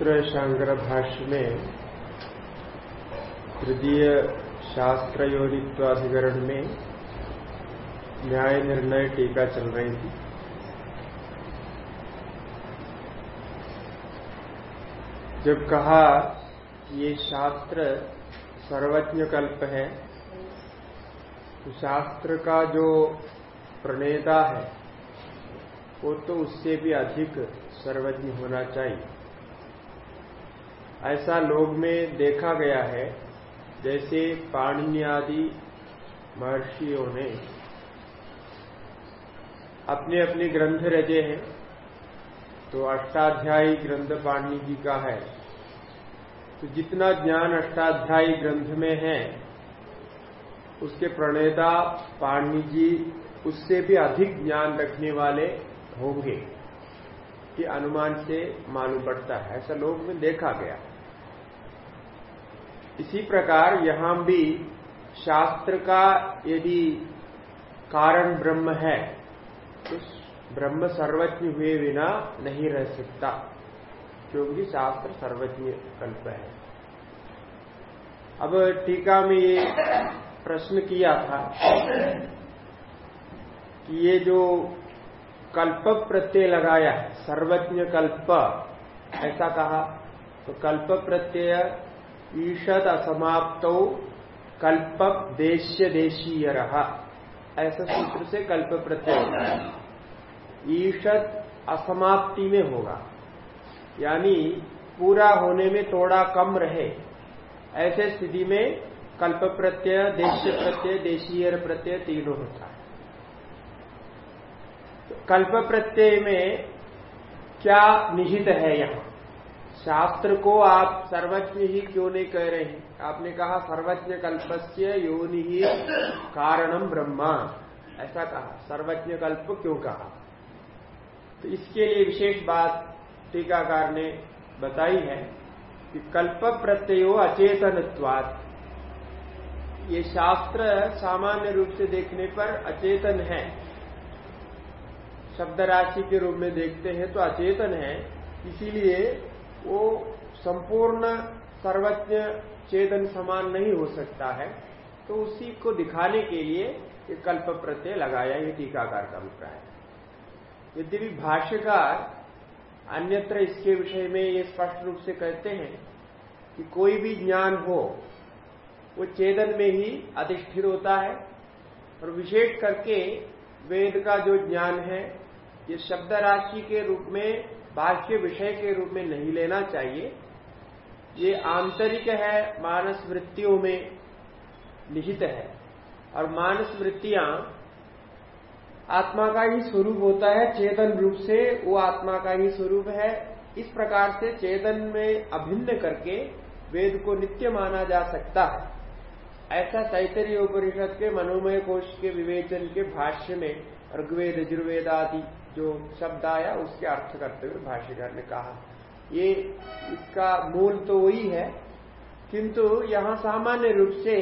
ब्रह्मसूत्र शांकर भाष्य में तृतीय शास्त्र योनित्वाधिकरण में न्याय निर्णय टीका चल रही थी जब कहा ये शास्त्र सर्वज्ञ कल्प है तो शास्त्र का जो प्रणेता है, वो तो उससे भी अधिक सर्वज्ञ होना चाहिए। ऐसा लोग में देखा गया है, जैसे पाणिनि आदि महर्षियों ने। अपने अपने ग्रंथ रचे हैं तो अष्टाध्यायी ग्रंथ पाणिनि जी का है। तो जितना ज्ञान अष्टाध्यायी ग्रंथ में है, उसके प्रणेता पाणिनि जी उससे भी अधिक ज्ञान रखने वाले होंगे, कि अनुमान से मालूम पड़ता है। ऐसा लोग में देखा गया इसी प्रकार यहाँ भी शास्त्र का यदि कारण ब्रह्म है तो ब्रह्म सर्वज्ञ हुए बिना नहीं रह सकता क्योंकि शास्त्र सर्वज्ञ कल्प है। अब टीका में ये प्रश्न किया था कि ये जो कल्प प्रत्यय लगाया, सर्वज्ञ कल्प, ऐसा कहा तो कल्प प्रत्यय ईषद असमाप्त कल्प देश्य देशीय रहा ऐसा सूत्र से कल्प प्रत्यय होता है। ईषद असमाप्ति में होगा। यानी पूरा होने में थोड़ा कम रहे। ऐसे स्थिति में कल्प प्रत्यय, देश्य प्रत्यय देशीय प्रत्यय तीनों होता है। कल्प प्रत्यय में क्या निहित है यहाँ? शास्त्र को आप सर्वज्ञ ही क्यों नहीं कह रहे हैं? आपने कहा, सर्वज्ञ कल्पस्य योनि ही कारणम ब्रह्मा। ऐसा कहा, सर्वज्ञ कल्प क्यों कहा? तो इसके लिए विशेष बात टीकाकार ने बताई है कि कल्प प्रत्ययो अचेतनत्वाद ये शास्त्र सामान्य रूप से देखने पर अचेतन है। शब्द राशि के रूप में देखते हैं तो अचेतन है। इसीलिए वो संपूर्ण सर्वज्ञ चेतन समान नहीं हो सकता है। तो उसी को दिखाने के लिए ये कल्प प्रत्यय लगाया, ये टीकाकार का अभिप्राय है। यद्यपि भाष्यकार अन्यत्र इसके विषय में ये स्पष्ट रूप से कहते हैं कि कोई भी ज्ञान हो, वो चेतन में ही अधिष्ठित होता है और विशेष करके वेद का जो ज्ञान है, ये शब्द राशि के रूप में बाह्य विषय के रूप में नहीं लेना चाहिए। ये आंतरिक है, मानस वृत्तियों में निहित है। और मानस वृत्तियाँ आत्मा का ही स्वरूप होता है, चेतन रूप से वो आत्मा का ही स्वरूप है। इस प्रकार से चेतन में अभिन्न करके वेद को नित्य माना जा सकता है। ऐसा तैतरीय उपनिषद के मनोमय कोष के विवेचन के भाष्य में ऋग्वेद, यजुर्वेद आदि जो शब्द आया उसके अर्थ करते हुए भाष्यकार ने कहा, ये इसका मूल तो वही है, किंतु यहाँ सामान्य रूप से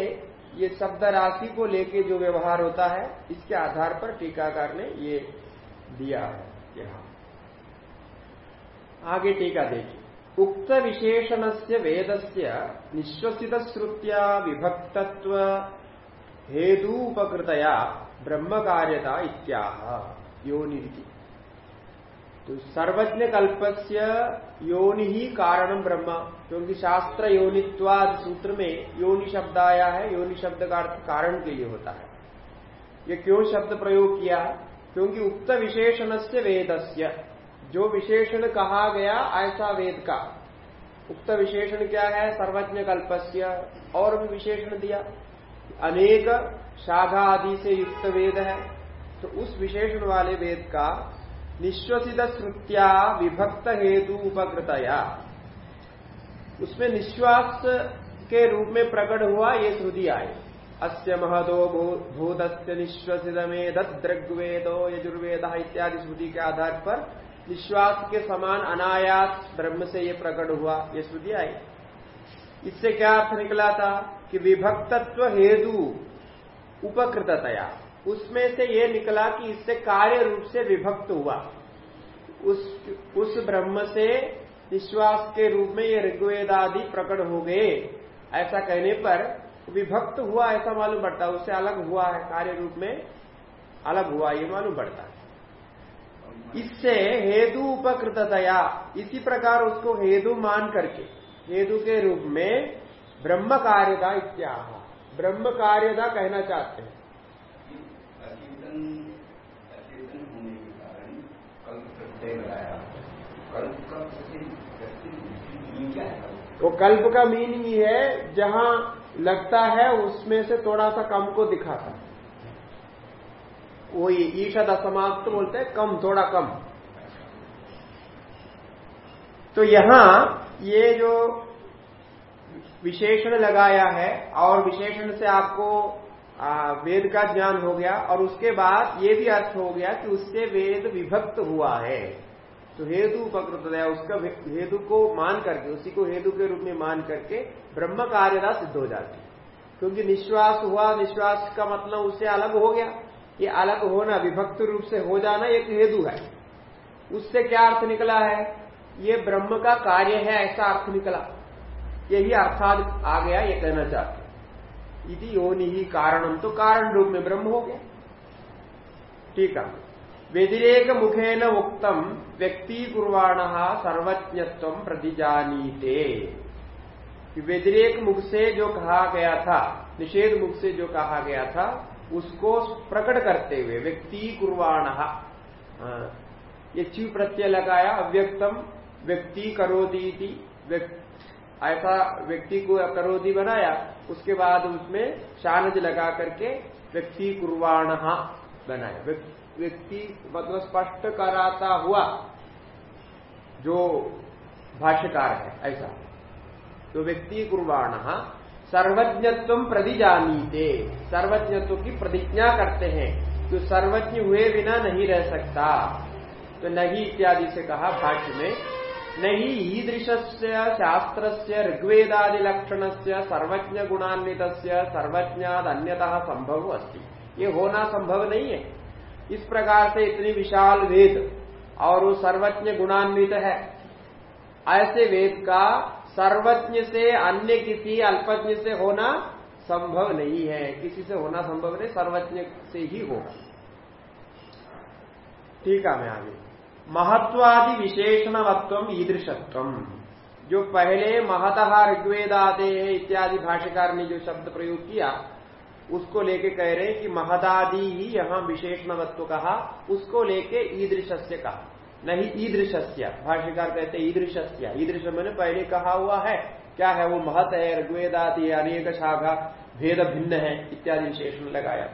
ये शब्द राशि को लेके जो व्यवहार होता है, इसके आधार पर टीकाकार ने ये दिया है, यहाँ। आगे टीका देखिए। उक्त विशेषण से वेद से निश्वसित श्रुत्या विभक्तत्व हेतुपकृतया ब्रह्म कार्यता इत्याह। योनि तो सर्वज्ञ कल्पस्य योनि ही कारणम ब्रह्म। क्योंकि शास्त्र योनित्वाद सूत्र में योनि शब्द आया है, योनि शब्द का अर्थ कारण के लिए होता है। ये क्यों शब्द प्रयोग किया? क्योंकि उक्त विशेषण से वेदस्य। जो विशेषण कहा गया, ऐसा वेद का। उक्त विशेषण क्या है? सर्वज्ञ कल्पस्य और भी विशेषण दिया। अनेक शाखा आदि से युक्त वेद है। तो उस विशेषण वाले वेद का निश्वसित श्रुत्या विभक्त हेतु उपकृतया। उसमें निश्वास के रूप में प्रकट हुआ, ये श्रुति आए। अस्य महदो भूत निश्वसित में दृग्वेदो यजुर्वेद इत्यादि श्रुति के आधार पर निश्वास के समान अनायास ब्रह्म से ये प्रकट हुआ, ये श्रुति आई। इससे क्या अर्थ निकला था कि विभक्तत्व हेतु उपकृततया। उसमें से ये निकला कि इससे कार्य रूप से विभक्त हुआ। उस उस ब्रह्म से विश्वास के रूप में ये ऋग्वेद आदि प्रकट हो गए। ऐसा कहने पर विभक्त हुआ ऐसा मालूम पड़ता है, उससे अलग हुआ है, कार्य रूप में अलग हुआ, ये मालूम पड़ता है। इससे हेतु उपकृततया, इसी प्रकार उसको हेतु मान करके, हेतु के रूप में ब्रह्म कार्यता इत्याह। ब्रह्म कार्यता कहना चाहते हैं। वो कल्प का मीनिंग ही है, जहाँ लगता है उसमें से थोड़ा सा कम को दिखाता वो ईशद असमाप्त तो बोलते हैं, कम, थोड़ा कम। तो यहाँ ये जो विशेषण लगाया है, और विशेषण से आपको वेद का ज्ञान हो गया और उसके बाद ये भी अर्थ हो गया कि उससे वेद विभक्त हुआ है। तो हेतु उपकृत उसका हेतु को मान करके, उसी को हेतु के रूप में मान करके ब्रह्म कार्यता सिद्ध हो जाती। है क्योंकि निश्वास हुआ, निश्वास का मतलब उससे अलग हो गया। ये अलग होना, विभक्त रूप से हो जाना एक हेतु है। उससे क्या अर्थ निकला है? ये ब्रह्म का कार्य है, ऐसा अर्थ निकला। यही अर्थात आ गया, ये कहना चाहते यदि योनि ही कारणम तो कारण रूप में ब्रह्म हो गया। ठीक है। व्यतिरेक मुखेन उक्तम व्यक्ति कुर्वाण सर्वज्ञत्व प्रतिजानीते। व्यतिरेक मुख से जो कहा गया था निषेध मुख से जो कहा गया था उसको प्रकट करते हुए व्यक्ति कुर्वाण हाँ, ये चीव प्रत्यय लगाया अव्यक्तम व्यक्ति करोदी ऐसा व्यक्ति को करोदी बनाया, उसके बाद उसमें शानज लगा करके व्यक्ति कुर्वाण बनाया। व्यक्ति मतलब स्पष्ट कराता हुआ जो भाष्यकार है, ऐसा। तो व्यक्ति कुर्बाण सर्वज्ञत्व प्रतिजानीते, सर्वज्ञत्व की प्रतिज्ञा करते हैं, जो सर्वज्ञ हुए बिना नहीं रह सकता। तो नहीं इत्यादि से कहा भाष्य में नहीं ईदृश से शास्त्र से ऋग्वेदादि लक्षण से सर्वज्ञ गुणान्वित सर्वज्ञाद अन्यतः संभव अस्ति। ये होना संभव नहीं है। इस प्रकार से इतनी विशाल वेद और वो सर्वज्ञ गुणान्वित है। ऐसे वेद का सर्वज्ञ से अन्य किसी अल्पज्ञ से होना संभव नहीं है। किसी से होना संभव नहीं, सर्वज्ञ से ही होगा। ठीक है, मैं आगे। महत्वादि विशेषणवत्व ईदृशत्व। जो पहले महतः ऋग्वेदादे इत्यादि भाष्यकार ने जो शब्द प्रयोग किया, उसको लेके कह रहे हैं कि महदादि ही यहाँ विशेषणवत्व कहा, उसको लेके ईदृश्य कहा। नहीं ईदृश्य भाष्यकार कहते ईदृश्य ईदृश मैंने पहले कहा हुआ है, क्या है वो महत है, ऋग्वेदादि अनेक शाखा, भेद भिन्न है, इत्यादि विशेषण लगाया।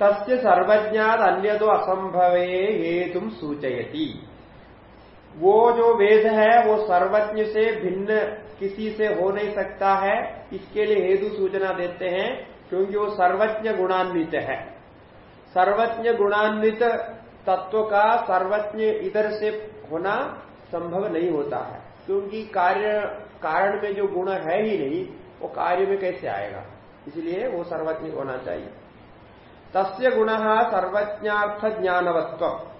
तस्य सर्वज्ञात अन्य तो असंभवे हेतु सूचयती। वो जो वेद है, वो सर्वज्ञ से भिन्न किसी से हो नहीं सकता है। इसके लिए हेतु सूचना देते हैं, क्योंकि वो सर्वज्ञ गुणान्वित है। सर्वज्ञ गुणान्वित तत्व का सर्वज्ञ इधर से होना संभव नहीं होता है। क्योंकि कार्य, कारण में जो गुण है ही नहीं, वो कार्य में कैसे आएगा? इसलिए वो सर्वज्ञ होना चाहिए। तस्य गुण सर्वज्ञार्थ ज्ञानवत्व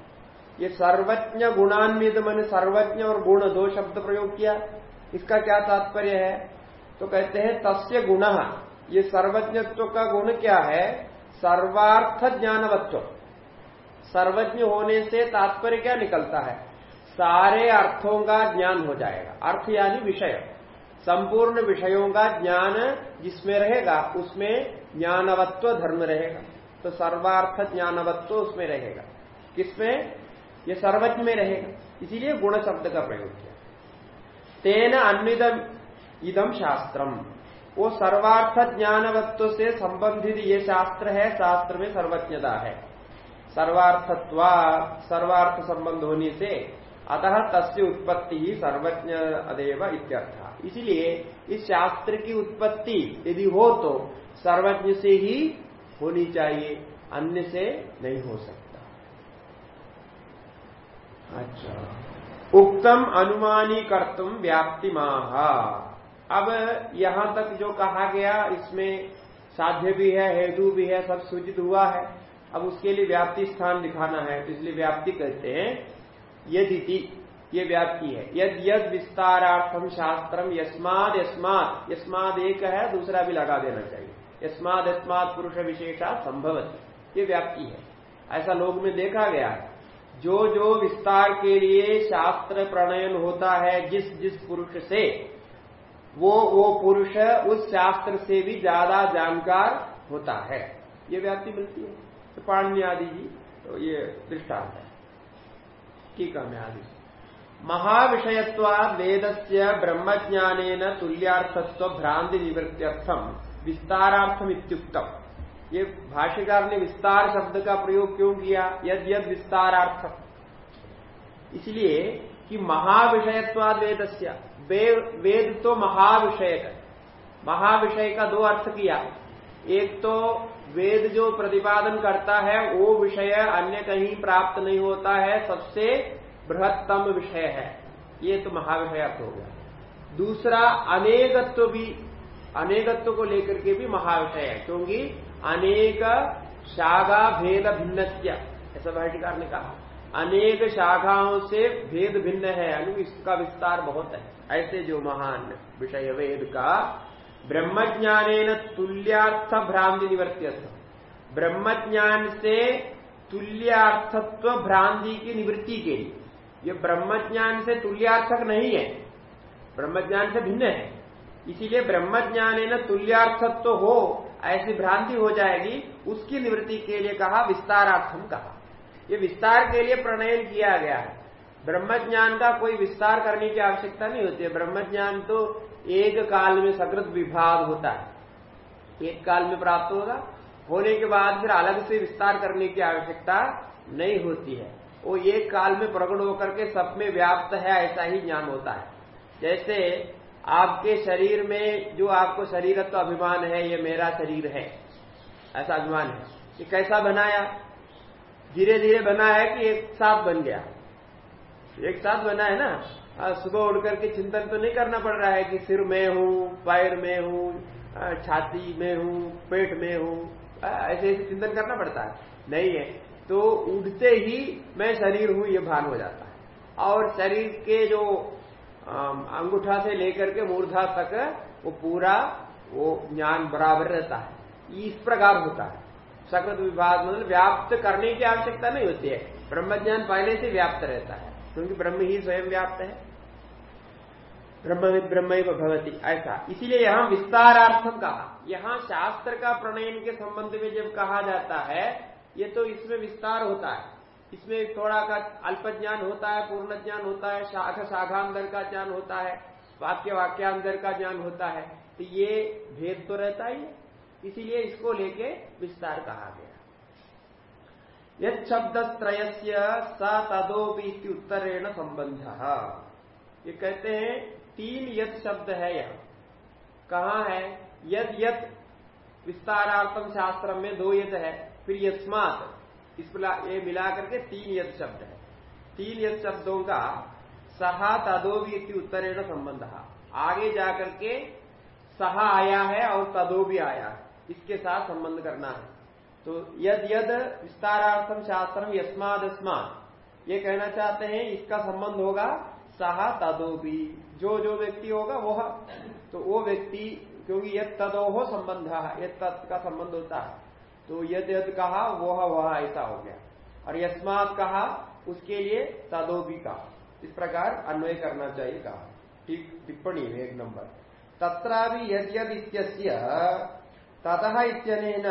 ये सर्वज्ञ गुणान्वित मैंने सर्वज्ञ और गुण दो शब्द प्रयोग किया, इसका क्या तात्पर्य है? तो कहते हैं, तस्य गुण, ये सर्वज्ञत्व का गुण क्या है? सर्वार्थ ज्ञानवत्व सर्वज्ञ होने से तात्पर्य क्या निकलता है? सारे अर्थों का ज्ञान हो जाएगा। अर्थ यानी विषय। संपूर्ण विषयों का ज्ञान जिसमें रहेगा, उसमें ज्ञानवत्व धर्म रहेगा। तो सर्वार्थ ज्ञानवत्व उसमें रहेगा। किसमें? ये सर्वज्ञ में रहेगा। इसीलिए गुण शब्द का प्रयोग किया। तेन अन्विदम इदम शास्त्रम। वो सर्वार्थ ज्ञानवत्व से संबंधित ये शास्त्र है, शास्त्र में सर्वज्ञता है। सर्वार्थत्वा सर्वार्थ संबंध होने से अतः तस्य उत्पत्ति ही सर्वज्ञ अदेव इत्यर्थ। इसलिए इस शास्त्र की उत्पत्ति यदि हो तो सर्वज्ञ से ही होनी चाहिए, अन्य से नहीं हो सकता। अच्छा। उक्तम अनुमानी कर्तुम व्याप्ति माहा अब यहाँ तक जो कहा गया, इसमें साध्य भी है, हेतु भी है, सब सूचित हुआ है। अब उसके लिए व्याप्ति स्थान दिखाना है तो इसलिए व्याप्ति कहते हैं यदि ये व्याप्ति है। यद यद विस्तारार्थम शास्त्रम यस्माद यस्माद यस्माद एक है, दूसरा भी लगा देना चाहिए। यस्माद यस्माद पुरुष विशेषा संभवती। ये व्याप्ति है। ऐसा लोग में देखा गया है। जो जो विस्तार के लिए शास्त्र प्रणयन होता है, जिस जिस पुरुष से, वो वो पुरुष उस शास्त्र से भी ज़्यादा जानकार होता है। ये व्याप्ति मिलती है। तो पाणनी आदि जी तो ये दृष्टांत है। ठीक है आदि। महाविषयत्वाद वेद से ब्रह्मज्ञान तुल्यार्थत्व भ्रांति निवृत्त्यर्थम विस्तारार्थम इत्युक्तम। ये भाष्यकार ने विस्तार शब्द का प्रयोग क्यों किया? यद यद विस्तारार्थ इसलिए कि महाविषयत्वाद वेद वेद तो महाविषय का महाविषय का दो अर्थ किया। एक तो वेद जो प्रतिपादन करता है, वो विषय अन्य कहीं प्राप्त नहीं होता है, सबसे बृहत्तम विषय है। ये तो महाविषय अर्थ हो गया। दूसरा, अनेकत्व भी अनेकत्व को लेकर के भी महाविषय है। क्योंकि अनेक शाखा भेद भिन्न ऐसा भाष्यकार ने कहा। अनेक शाखाओं से भेद भिन्न है अनु इसका विस्तार बहुत है। ऐसे जो महान विषय वेद का ब्रह्मज्ञान तुल्यार्थ भ्रांति निवर्त्यर्थ ब्रह्मज्ञान से तुल्यार्थत्व भ्रांति की निवृत्ति के लिए। ये ब्रह्मज्ञान से तुल्यार्थक नहीं है। ब्रह्मज्ञान से भिन्न है। इसीलिए ब्रह्मज्ञान तुल्यार्थत्व तो हो, ऐसी भ्रांति हो जाएगी, उसकी निवृत्ति के लिए कहा विस्तारार्थम कहा। ये विस्तार के लिए प्रणयन किया गया है। ब्रह्म ज्ञान का कोई विस्तार करने की आवश्यकता नहीं होती है। ब्रह्म ज्ञान तो एक काल में सकृत विभाग होता है। एक काल में प्राप्त होगा, होने के बाद फिर अलग से विस्तार करने की आवश्यकता नहीं होती है। वो एक काल में प्रकट होकर के सब में व्याप्त है, ऐसा ही ज्ञान होता है। जैसे आपके शरीर में जो आपको शरीर तो अभिमान है, ये मेरा शरीर है। ऐसा अभिमान है ये कैसा बनाया? धीरे धीरे बना है कि एक साथ बन गया? एक साथ बना है ना? सुबह उठ करके चिंतन तो नहीं करना पड़ रहा है कि सिर में हूँ, पैर में हूँ छाती में हूँ, पेट में हूँ। ऐसे ऐसे चिंतन करना पड़ता है। नहीं है। तो उठते ही मैं शरीर हूँ, ये भान हो जाता है। और शरीर के जो अंगूठा से लेकर के मूर्धा तक वो पूरा वो ज्ञान बराबर रहता है। इस प्रकार होता है। सकृत विभाग मतलब व्याप्त करने की आवश्यकता नहीं होती है। ब्रह्म ज्ञान पहले से व्याप्त रहता है, क्योंकि ब्रह्म ही स्वयं व्याप्त है। ब्रह्म ब्रह्म भवती, ऐसा। इसीलिए यहाँ विस्तारार्थम कहा। यहाँ शास्त्र का प्रणयन के संबंध में जब कहा जाता है, ये तो इसमें विस्तार होता है। इसमें थोड़ा का अल्प ज्ञान होता है, पूर्ण ज्ञान होता है, शाखा शाखांतर का ज्ञान होता है, वाक्य वाक्यांतर का ज्ञान होता है। तो ये भेद तो रहता ही है। इसीलिए इसको लेके विस्तार कहा गया। यद शब्द त्रय स तदोपी उत्तरेण संबंध। ये कहते हैं, तीन यद शब्द है यह। कहा है? यद यद विस्तारार्थम शास्त्र में दो यद है, फिर यस्मात। इस ये मिला करके तीन यद शब्द है। तीन यद शब्दों का सहा तदोबी उत्तरेण संबंध। है आगे जाकर के सहा आया है और तदो भी आया है। इसके साथ संबंध करना है। तो यद यद विस्तारार्थम शास्त्रम यस्माद ये कहना चाहते हैं, इसका संबंध होगा सहा तदोबी जो जो व्यक्ति होगा वह। तो वो व्यक्ति, क्योंकि यद तदो हो संबंध, यद तत् का संबंध होता है। तो यद यद कहा, वह वह ऐसा हो गया। और यस्मात कहा, उसके लिए तदो भी कहा। इस प्रकार अन्वय करना चाहिए कहा। ठीक, टिप्पणी में एक नंबर। तथा भी यद यद इत्यस्य, ततः इत्यनेन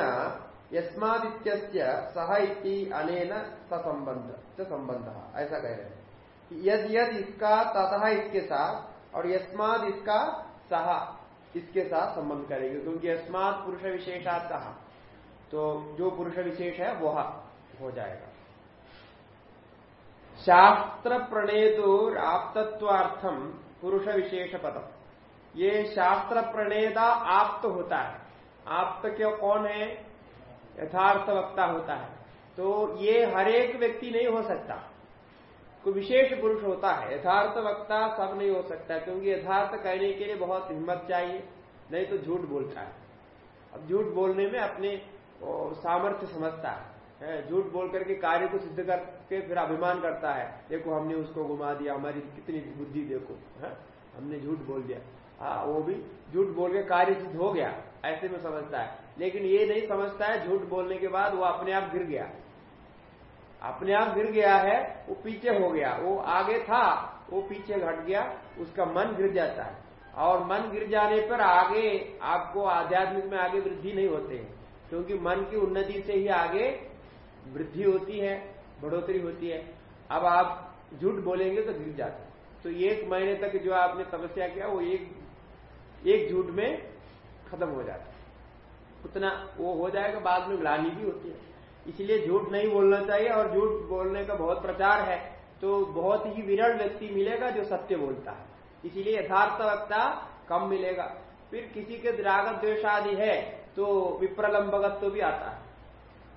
सह इति अनेन संबंध संबंध ऐसा कह रहे हैं। यद यद इसका ततः इसके साथ, और यस्माद इसका सह इसके साथ संबंध करेंगे। क्योंकि यस्मात पुरुष विशेषात कहा। तो जो पुरुष विशेष है, वह हो जाएगा। शास्त्र प्रणेतो आपतत्वार्थम पुरुष विशेष पदम ये शास्त्र प्रणेता आप्त तो होता है। आप्त क्यों कौन है? यथार्थ वक्ता होता है। तो ये हरेक व्यक्ति नहीं हो सकता। कोई विशेष पुरुष होता है। यथार्थ वक्ता सब नहीं हो सकता, क्योंकि यथार्थ कहने के लिए बहुत हिम्मत चाहिए, नहीं तो झूठ बोलता है। अब झूठ बोलने में अपने सामर्थ्य समझता है। झूठ बोल करके कार्य को सिद्ध करके फिर अभिमान करता है। देखो, हमने उसको घुमा दिया, हमारी कितनी बुद्धि देखो। है, हमने झूठ बोल दिया। हाँ वो भी झूठ बोल के कार्य सिद्ध हो गया, ऐसे में समझता है। लेकिन ये नहीं समझता है, झूठ बोलने के बाद वो अपने आप गिर गया। अपने आप गिर गया है, वो पीछे हो गया। वो आगे था, वो पीछे घट गया, उसका मन गिर जाता है। और मन गिर जाने पर आगे आपको आध्यात्मिक में आगे वृद्धि नहीं होते। क्योंकि मन की उन्नति से ही आगे वृद्धि होती है, बढ़ोतरी होती है। अब आप झूठ बोलेंगे तो गिर जाते तो एक महीने तक जो आपने तपस्या किया, वो एक एक झूठ में खत्म हो जाता है। उतना वो हो जाएगा, बाद में ग्लानी भी होती है। इसलिए झूठ नहीं बोलना चाहिए और झूठ बोलने का बहुत प्रचार है तो बहुत ही विरल व्यक्ति मिलेगा जो सत्य बोलता है। इसीलिए यथार्थ वक्ता कम मिलेगा। फिर किसी के द्रागत द्वेश आदि है तो विप्रलंबगत तो भी आता है।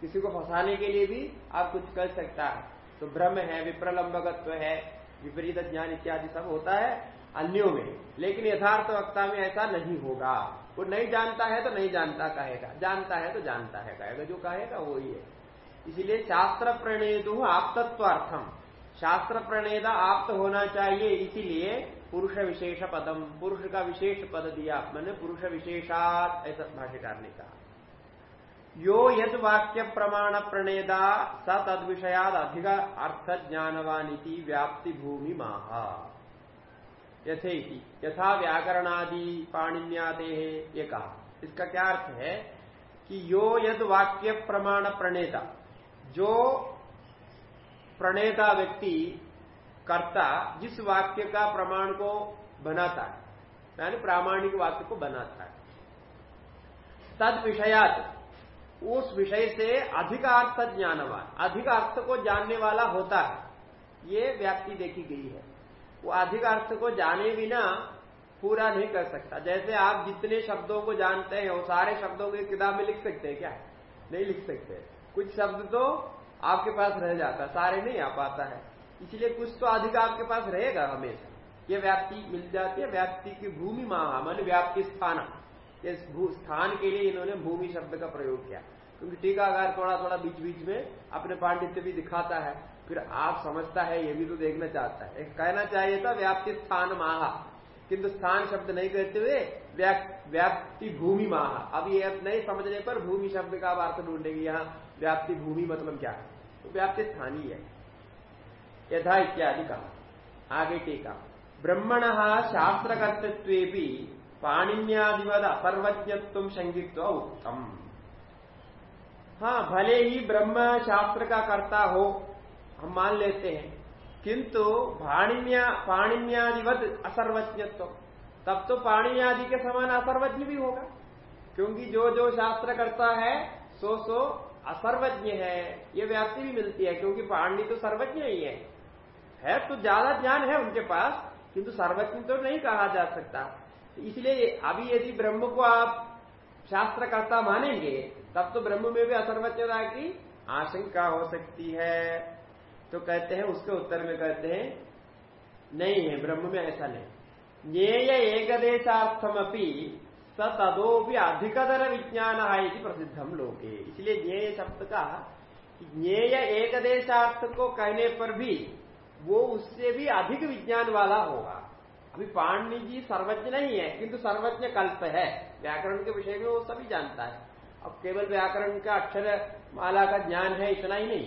किसी को फंसाने के लिए भी आप कुछ कर सकता है। तो भ्रम है विप्रलंबगत्व है, विपरीत ज्ञान इत्यादि सब होता है अन्यों में। लेकिन यथार्थ वक्ता में ऐसा नहीं होगा। वो नहीं जानता है तो नहीं जानता कहेगा। जानता है तो जानता है कहेगा। जो कहेगा वो ही। है इसलिए शास्त्र प्रणेदु आपतत्वार्थम शास्त्र प्रणेदा आप्त होना चाहिए इसीलिए पुरुष विशेष पदम पुरुष का विशेष पद दिया मैंने पुरुष विशेषात ऐसा भाष्यकार ने कहा। यो यद वाक्य प्रमाण प्रणेदा स तद विषयाद अधिक अर्थ ज्ञानवानी व्याप्ति भूमि महा यथे यथा व्याकरणादि पाणिन्यादे ये कहा। इसका क्या अर्थ है? कि यो यद वाक्य प्रमाण प्रणेता जो प्रणेता व्यक्ति कर्ता जिस वाक्य का प्रमाण को बनाता है, यानी प्रामाणिक वाक्य को बनाता है। तद विषयात, उस विषय से अधिकार्थ ज्ञानवान, अधिक अर्थ को जानने वाला होता है, ये व्याप्ति देखी गई है। वो अधिक अर्थ को जाने बिना पूरा नहीं कर सकता। जैसे आप जितने शब्दों को जानते हैं, वो सारे शब्दों को किताब में लिख सकते हैं क्या? नहीं लिख सकते। कुछ शब्द तो आपके पास रह जाता, सारे नहीं आ पाता है। इसलिए कुछ तो अधिक आपके पास रहेगा हमेशा ये व्याप्ति मिल जाती है, व्याप्ति की भूमि महा मान व्याप्ति स्थान। ये स्थान के लिए इन्होंने भूमि शब्द का प्रयोग किया। क्योंकि टीकाकार थोड़ा थोड़ा बीच बीच में अपने पांडित्य भी दिखाता है, फिर आप समझता है, ये भी तो देखना चाहता है। कहना चाहिए था, व्याप्ति स्थान माह किंतु स्थान शब्द नहीं कहते हुए व्याप्ति भूमि माह अब ये नहीं समझने पर भूमि शब्द का अर्थ ढूंढेंगे, यहाँ व्याप्ति भूमि मतलब क्या? है तो व्याप्ति स्थानीय है। यथा इत्यादि कहा। आगे टीका। ब्रह्मण शास्त्र कर्तृत्व पाणिन्यादिवद सर्वज्ञत्व संगित्व उत्तम हाँ भले ही ब्रह्म शास्त्र का कर्ता हो, हम मान लेते हैं, किंतु पाणिन्या पाणिन्यादिवत असर्वज्ञत्व, तब तो पाणिन्यादि के समान असर्वज्ञ भी होगा, क्योंकि जो जो शास्त्र करता है, सो सो असर्वज्ञ है, ये व्याप्ति भी मिलती है, क्योंकि पाणी तो सर्वज्ञ ही है। है तो ज़्यादा ज्ञान है उनके पास, किंतु सर्वज्ञ तो नहीं कहा जा सकता। इसलिए अभी यदि ब्रह्म को आप शास्त्रकर्ता मानेंगे, तब तो ब्रह्म में भी असर्वज्ञता की आशंका हो सकती है। तो कहते हैं, उसके उत्तर में कहते हैं, नहीं है, ब्रह्म में ऐसा नहीं। ज्ञेय एकदेशार्थमपि स तदो भी अधिकतर विज्ञान है प्रसिद्धम लोके। इसलिए ज्ञेय शब्द का ज्ञेय एकदेशार्थ को कहने पर भी वो उससे भी अधिक विज्ञान वाला होगा। अभी पाणनी जी सर्वज्ञ नहीं है, किंतु सर्वज्ञ कल्प है। व्याकरण के विषय में वो सभी जानता है। अब केवल व्याकरण का अक्षर माला का ज्ञान है, इतना ही नहीं।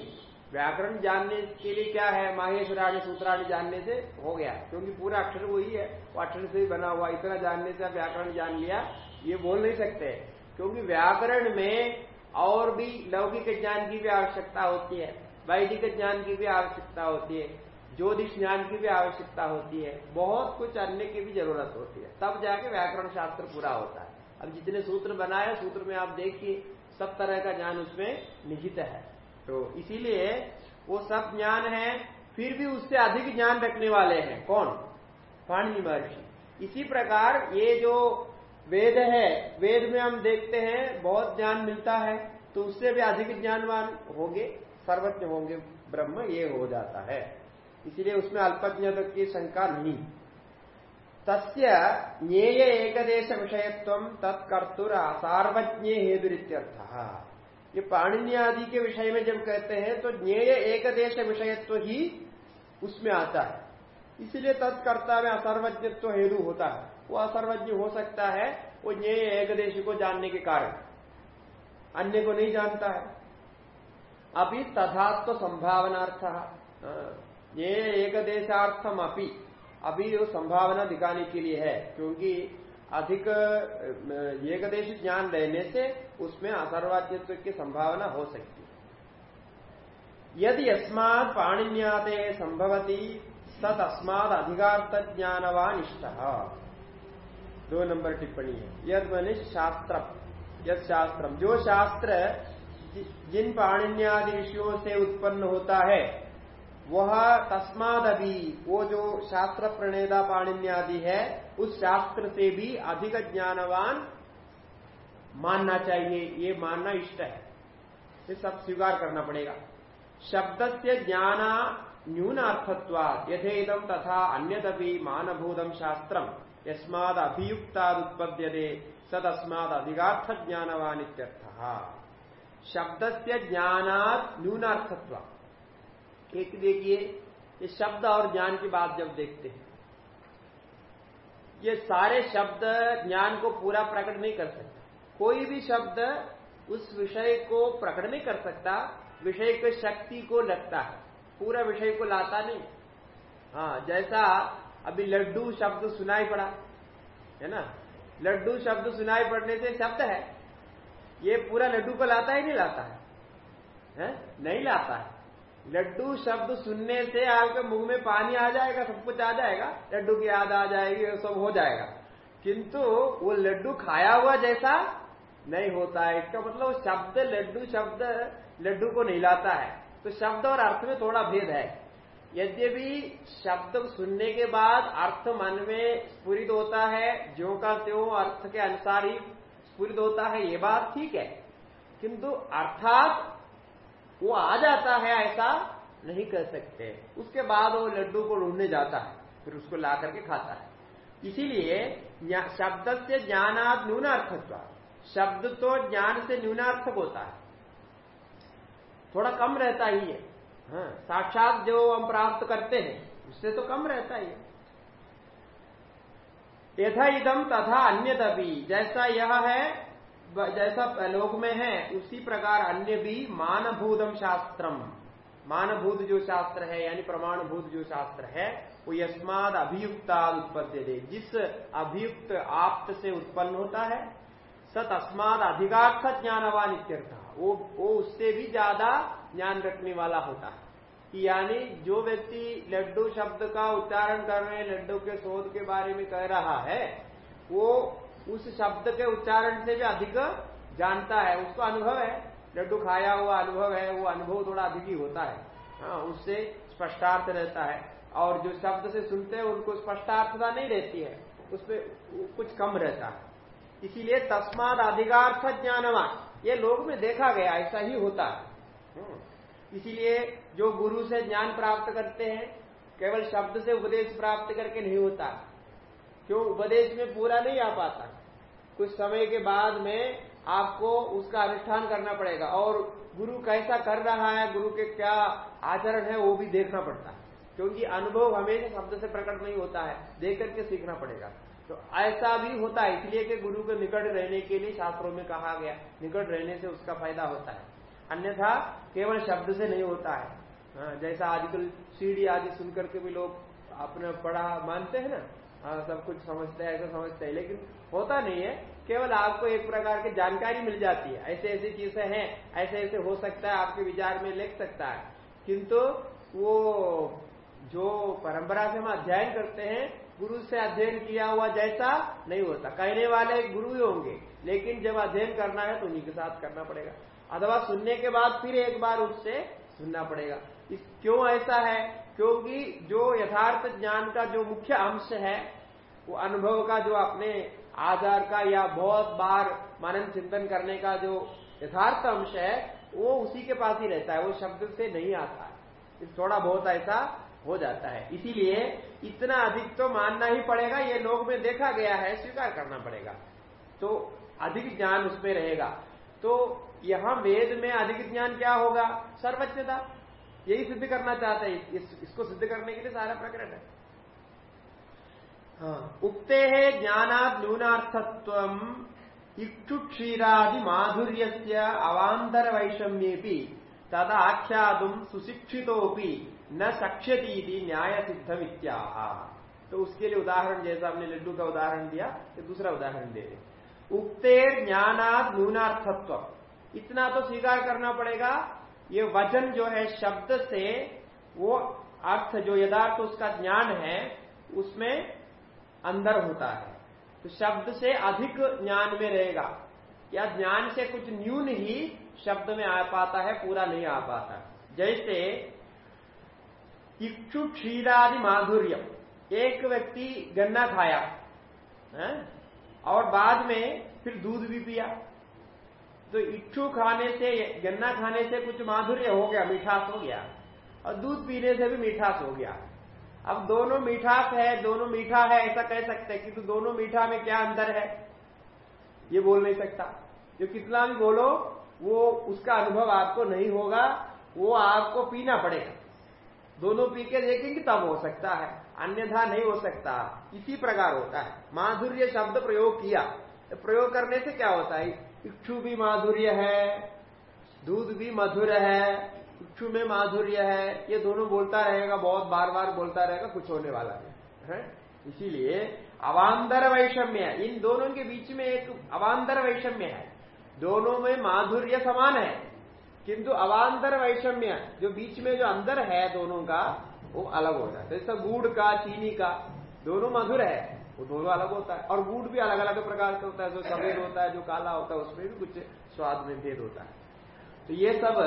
व्याकरण जानने के लिए क्या है? माहेश्वराणी सूत्राणी जानने से हो गया। क्योंकि पूरा अक्षर वही है। वो अक्षर से ही बना हुआ इतना जानने से व्याकरण जान लिया, ये बोल नहीं सकते। क्योंकि व्याकरण में और भी लौकिक ज्ञान की भी आवश्यकता होती है। वैदिक ज्ञान की भी आवश्यकता होती है। ज्योतिष ज्ञान की भी आवश्यकता होती है, बहुत कुछ अन्य की भी ज़रूरत होती है। तब जाके व्याकरण शास्त्र पूरा होता है। अब जितने सूत्र बनाए सूत्र में आप देखिए, सब तरह का ज्ञान उसमें निहित है। तो इसीलिए वो सब ज्ञान है, फिर भी उससे अधिक ज्ञान रखने वाले हैं। कौन? पाणनी महर्षि। इसी प्रकार ये जो वेद है, वेद में हम देखते हैं, बहुत ज्ञान मिलता है तो उससे भी अधिक ज्ञानवान होंगे, सर्वज्ञ होंगे, ब्रह्म, ये हो जाता है। इसीलिए उसमें अल्पज्ञ की शंका नहीं। तस्य ज्ञेय एकदेश विषयत्व तत्कर्तुर असार्वज्ञ हेतुरित्यर्थ। ये पाणिन्य आदि के विषय में जब कहते हैं तो ज्ञेय एकदेश विषयत्व ही उसमें आता है। इसलिए तत्कर्ता में असर्वज्ञत्व हेतु होता है। वो असर्वज्ञ हो सकता है, वो ज्ञेय एकदेश को जानने के कारण। अन्य को नहीं जानता है। अभी तथात्व संभावनार्थ ये एकदेशार्थम अपी अभी वो संभावना दिखाने के लिए है, क्योंकि अधिक एकदेश ज्ञान रहने से उसमें असर्वाज्यत्व की संभावना हो सकती है। यदि अस्मात् पाणिन्याते संभवती, सत अस्माद अधिकार्थ ज्ञानवान इष्ट। दो नंबर टिप्पणी है। यद मनी शास्त्र यद शास्त्र जो शास्त्र जिन पाणिन्यादि विषयों से उत्पन्न होता है वह तस्माद अभी वो जो शास्त्र प्रणेदा पाणिन्यादि है, उस शास्त्र से भी अधिक ज्ञानवान मानना चाहिए। ये मानना इष्ट है। ये सब स्वीकार करना पड़ेगा। शब्द से ज्ञाना न्यूनार्थत्वा यथेदम तथा अन्यदपि मानभूतम शास्त्रम यस्माद अभियुक्तादुत्पद्यते, सदस्माद अधिकार्थ ज्ञानवान शब्द से ज्ञानात न्यूनार्थत्व एक देखिए ये शब्द और ज्ञान की बात जब देखते हैं ये सारे शब्द ज्ञान को पूरा प्रकट नहीं कर सकता। कोई भी शब्द उस विषय को प्रकट नहीं कर सकता विषय के शक्ति को लगता है पूरा विषय को लाता नहीं। हाँ जैसा अभी लड्डू शब्द सुनाई पड़ा है ना? लड्डू शब्द सुनाई पड़ने से शब्द है। ये पूरा लड्डू को लाता ही नहीं लाता है, है? नहीं लाता है। लड्डू शब्द सुनने से आपके मुँह में पानी आ जाएगा, सब कुछ आ जाएगा। लड्डू की याद आ जाएगी सब हो जाएगा। किंतु वो लड्डू खाया हुआ जैसा नहीं होता है। इसका मतलब शब्द लड्डू शब्द लड्डू को नहीं लाता है। तो शब्द और अर्थ में थोड़ा भेद है। यद्यपि शब्द सुनने के बाद अर्थ मन में स्फुरित होता है जो का त्यों अर्थ के अनुसार ही स्फुरित होता है, ये बात ठीक है। किंतु अर्थात वो आ जाता है ऐसा नहीं कर सकते। उसके बाद वो लड्डू को ढूँढने जाता है फिर उसको ला करके खाता है। इसीलिए शब्द से ज्ञानात न्यूनार्थत्व। शब्द तो ज्ञान से न्यूनार्थक होता है। थोड़ा कम रहता ही है। हाँ, साक्षात जो हम प्राप्त करते हैं उससे तो कम रहता ही है। यथा इदम तथा अन्य जैसा यह है जैसा लोक में है, उसी प्रकार अन्य भी मानभूतम शास्त्रम। मानभूत जो शास्त्र है, यानी प्रमाणभूत जो शास्त्र है, वो यस्माद अभियुक्ता उत्पत्ति दे जिस अभियुक्त आप्त से उत्पन्न होता है, सत अस्माद अधिकार्थ ज्ञानवान इत्यर्थ। वो वो उससे भी ज़्यादा ज्ञान रखने वाला होता है। यानी जो व्यक्ति लड्डू शब्द का उच्चारण कर रहे लड्डू के शोध के बारे में कह रहा है, वो उस शब्द के उच्चारण से भी अधिक जानता है। उसको अनुभव है। लड्डू खाया हुआ अनुभव है, वो अनुभव थोड़ा अधिक ही होता है। हाँ उससे स्पष्टार्थ रहता है। और जो शब्द से सुनते हैं, उनको स्पष्टार्थता नहीं रहती है। उसमें कुछ कम रहता है। इसीलिए तस्माद अधिकार्थ ज्ञानवान। ये लोग में देखा गया, ऐसा ही होता है। हम्म। इसीलिए जो गुरु से ज्ञान प्राप्त करते हैं, केवल शब्द से उपदेश प्राप्त करके नहीं होता। क्यों? उपदेश में पूरा नहीं आ पाता। कुछ समय के बाद में आपको उसका अनुष्ठान करना पड़ेगा। और गुरु कैसा कर रहा है गुरु के क्या आचरण है वो भी देखना पड़ता है। क्योंकि अनुभव हमेशा शब्द से प्रकट नहीं होता है देख करके सीखना पड़ेगा। तो ऐसा भी होता है इसलिए कि गुरु के निकट रहने के लिए शास्त्रों में कहा गया निकट रहने से उसका फ़ायदा होता है। अन्यथा केवल शब्द से नहीं होता है। हाँ, जैसा आजकल सीढ़ी आदि सुनकर के भी लोग अपने पढ़ा मानते हैं ना हाँ सब कुछ समझते हैं, ऐसा समझते हैं। लेकिन होता नहीं है। केवल आपको एक प्रकार की जानकारी मिल जाती है। ऐसे, ऐसी चीज़ें हैं, ऐसे ऐसे हो सकता है, आपके विचार में लिख सकता है। किंतु वो जो परंपरा से हम अध्ययन करते हैं, गुरु से अध्ययन किया हुआ जैसा नहीं होता। कहने वाले गुरु ही होंगे। लेकिन जब अध्ययन करना है तो उन्हीं के साथ करना पड़ेगा। अथवा सुनने के बाद फिर एक बार उससे सुनना पड़ेगा। इस क्यों ऐसा है? क्योंकि जो यथार्थ ज्ञान का जो मुख्य अंश है, वो अनुभव का जो अपने आधार का या बहुत बार मनन चिंतन करने का जो यथार्थ अंश है, वो उसी के पास ही रहता है, वो शब्द से नहीं आता है। थोड़ा बहुत ऐसा हो जाता है। इसीलिए इतना अधिक तो मानना ही पड़ेगा, ये लोग में देखा गया है, स्वीकार करना पड़ेगा। तो अधिक ज्ञान उसमें रहेगा। तो यहाँ वेद में अधिक ज्ञान क्या होगा? सर्वज्ञता। यही सिद्ध करना चाहते हैं। इस, इसको सिद्ध करने के लिए सारा प्रकरण है। हाँ, उक्ते है ज्ञानाद न्यूनार्थत्व इक्षु क्षीरादि माधुर्य अवांतर वैषम्ये तदा आख्यातुम सुशिक्षितोपि न सक्षती न्याय सिद्ध मित्या तो उसके लिए उदाहरण जैसा हमने लड्डू का उदाहरण दिया तो दूसरा उदाहरण दे रहे उक्तेर ज्ञानाद न्यूनार्थत्व इतना तो स्वीकार करना पड़ेगा ये वचन जो है शब्द से वो अर्थ जो यदार्थ तो उसका ज्ञान है, उसमें अंदर होता है। तो शब्द से अधिक ज्ञान में रहेगा। या ज्ञान से कुछ न्यून ही शब्द में आ पाता है, पूरा नहीं आ पाता। जैसे इक्षु क्षीरादि माधुर्य एक व्यक्ति गन्ना खाया, है? और बाद में फिर दूध भी पिया। तो इच्छू खाने से, गन्ना खाने से कुछ माधुर्य हो गया, मिठास हो गया। और दूध पीने से भी मिठास हो गया। अब दोनों मीठास है, दोनों मीठा है, ऐसा कह सकते हैं कि तो दोनों मीठा में क्या अंतर है? ये बोल नहीं सकता। जो कितना भी बोलो, वो, उसका अनुभव आपको नहीं होगा, वो आपको पीना पड़ेगा। दोनों पी के देखेंगे, तब हो सकता है। अन्यथा नहीं हो सकता। इसी प्रकार होता है। माधुर्य शब्द प्रयोग किया। प्रयोग करने से क्या होता है? इक्षु भी माधुर्य है, दूध भी मधुर है, इक्षु में माधुर्य है, ये दोनों बोलता रहेगा, बहुत बार बार बोलता रहेगा, कुछ होने वाला नहीं, है? इसीलिए अवान्तर वैषम्य, इन दोनों के बीच में एक अवान्तर वैषम्य है। दोनों में माधुर्य समान है, किंतु अवान्तर वैषम्य, जो बीच में जो अंदर है दोनों का, वो अलग हो जाता है। जैसा गुड़ का, चीनी का, दोनों मधुर है। वो दोनों अलग होता है। और गुड़ भी अलग अलग प्रकार का होता है जो सफ़ेद होता है जो काला होता है उसमें भी कुछ स्वाद में भेद होता है। तो ये सब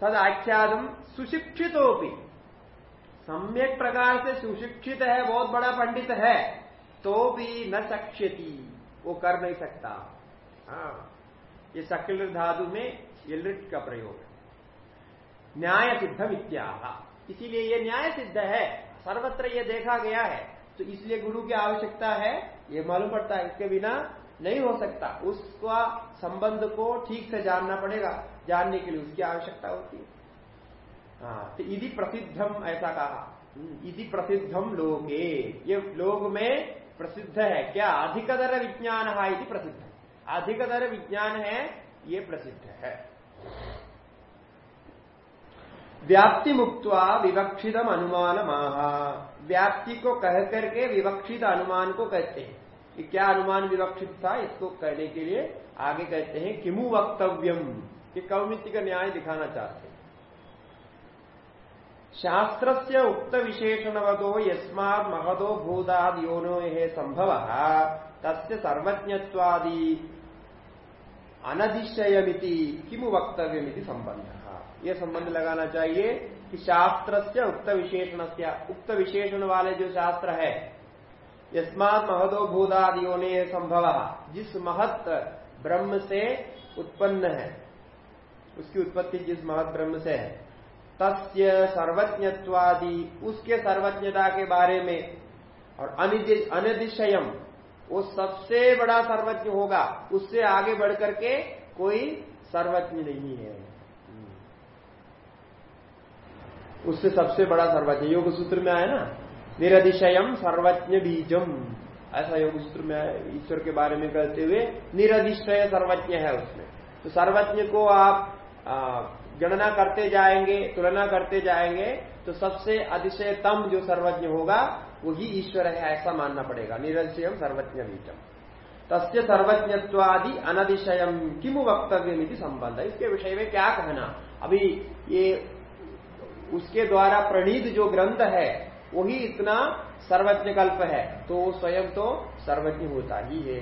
तद आख्यादम सुशिक्षित होगी सम्यक प्रकार से सुशिक्षित है बहुत बड़ा पंडित है तो भी न सक्षति वो कर नहीं सकता। हाँ। ये शकिल धातु में ये लिट का प्रयोग है। न्याय सिद्ध विद्या इसीलिए ये न्याय सिद्ध है। सर्वत्र ये देखा गया है। तो इसलिए गुरु की आवश्यकता है, ये मालूम पड़ता है, इसके बिना नहीं हो सकता। उसका संबंध को ठीक से जानना पड़ेगा, जानने के लिए उसकी आवश्यकता होती है। हाँ तो यदि प्रसिद्धम ऐसा कहा। यदि प्रसिद्धम लोगे ये लोग में प्रसिद्ध है। क्या? अधिकतर विज्ञान है यदि प्रसिद्ध। अधिकतर विज्ञान है, ये प्रसिद्ध है। व्याप्ति मुक्त विवक्षित अनुमान व्याप्ति को कह करके विवक्षित अनुमान को कहते हैं। कि क्या अनुमान विवक्षित था? इसको कहने के लिए आगे कहते हैं, किमु वक्तव्यम। कि कौमित्य का न्याय दिखाना चाहते हैं। शास्त्र से उक्त विशेषणवदो यस्मा महदो भूदाद योनो संभव। तस्य सर्वज्ञत्वादि अनधिशयमिति किम वक्तव्यमिति संबंध यह संबंध लगाना चाहिए। कि शास्त्र से उक्त विशेषण से उक्त विशेषण वाले जो शास्त्र है, यस्मात महदो भूदादियों ने संभव। जिस महत ब्रह्म से उत्पन्न है, उसकी उत्पत्ति जिस महत ब्रह्म से है, तस्य सर्वज्ञत्वादि, उसके सर्वज्ञता के बारे में और अनिदिशयम वो सबसे बड़ा सर्वज्ञ होगा, उससे आगे बढ़ करके कोई सर्वज्ञ नहीं है। उससे सबसे बड़ा सर्वज्ञ योग सूत्र में आया ना? निरधिशयम सर्वज्ञ बीजम। ऐसा योग सूत्र में आया, ईश्वर के बारे में कहते हुए निरधिशय सर्वज्ञ है उसमें। तो सर्वज्ञ को आप गणना करते जाएँगे, तुलना करते जाएँगे तो सबसे अतिशयतम जो सर्वज्ञ होगा, वही ईश्वर है, ऐसा मानना पड़ेगा। निरधिशयम सर्वज्ञ बीजम। तस्य सर्वज्ञत्वादि अनधिशयम किम वक्तव्य संबंध। है इसके विषय में क्या कहना? अभी ये उसके द्वारा प्रणीत जो ग्रंथ है, वही इतना सर्वज्ञ कल्प है। तो स्वयं तो सर्वज्ञ होता ही है।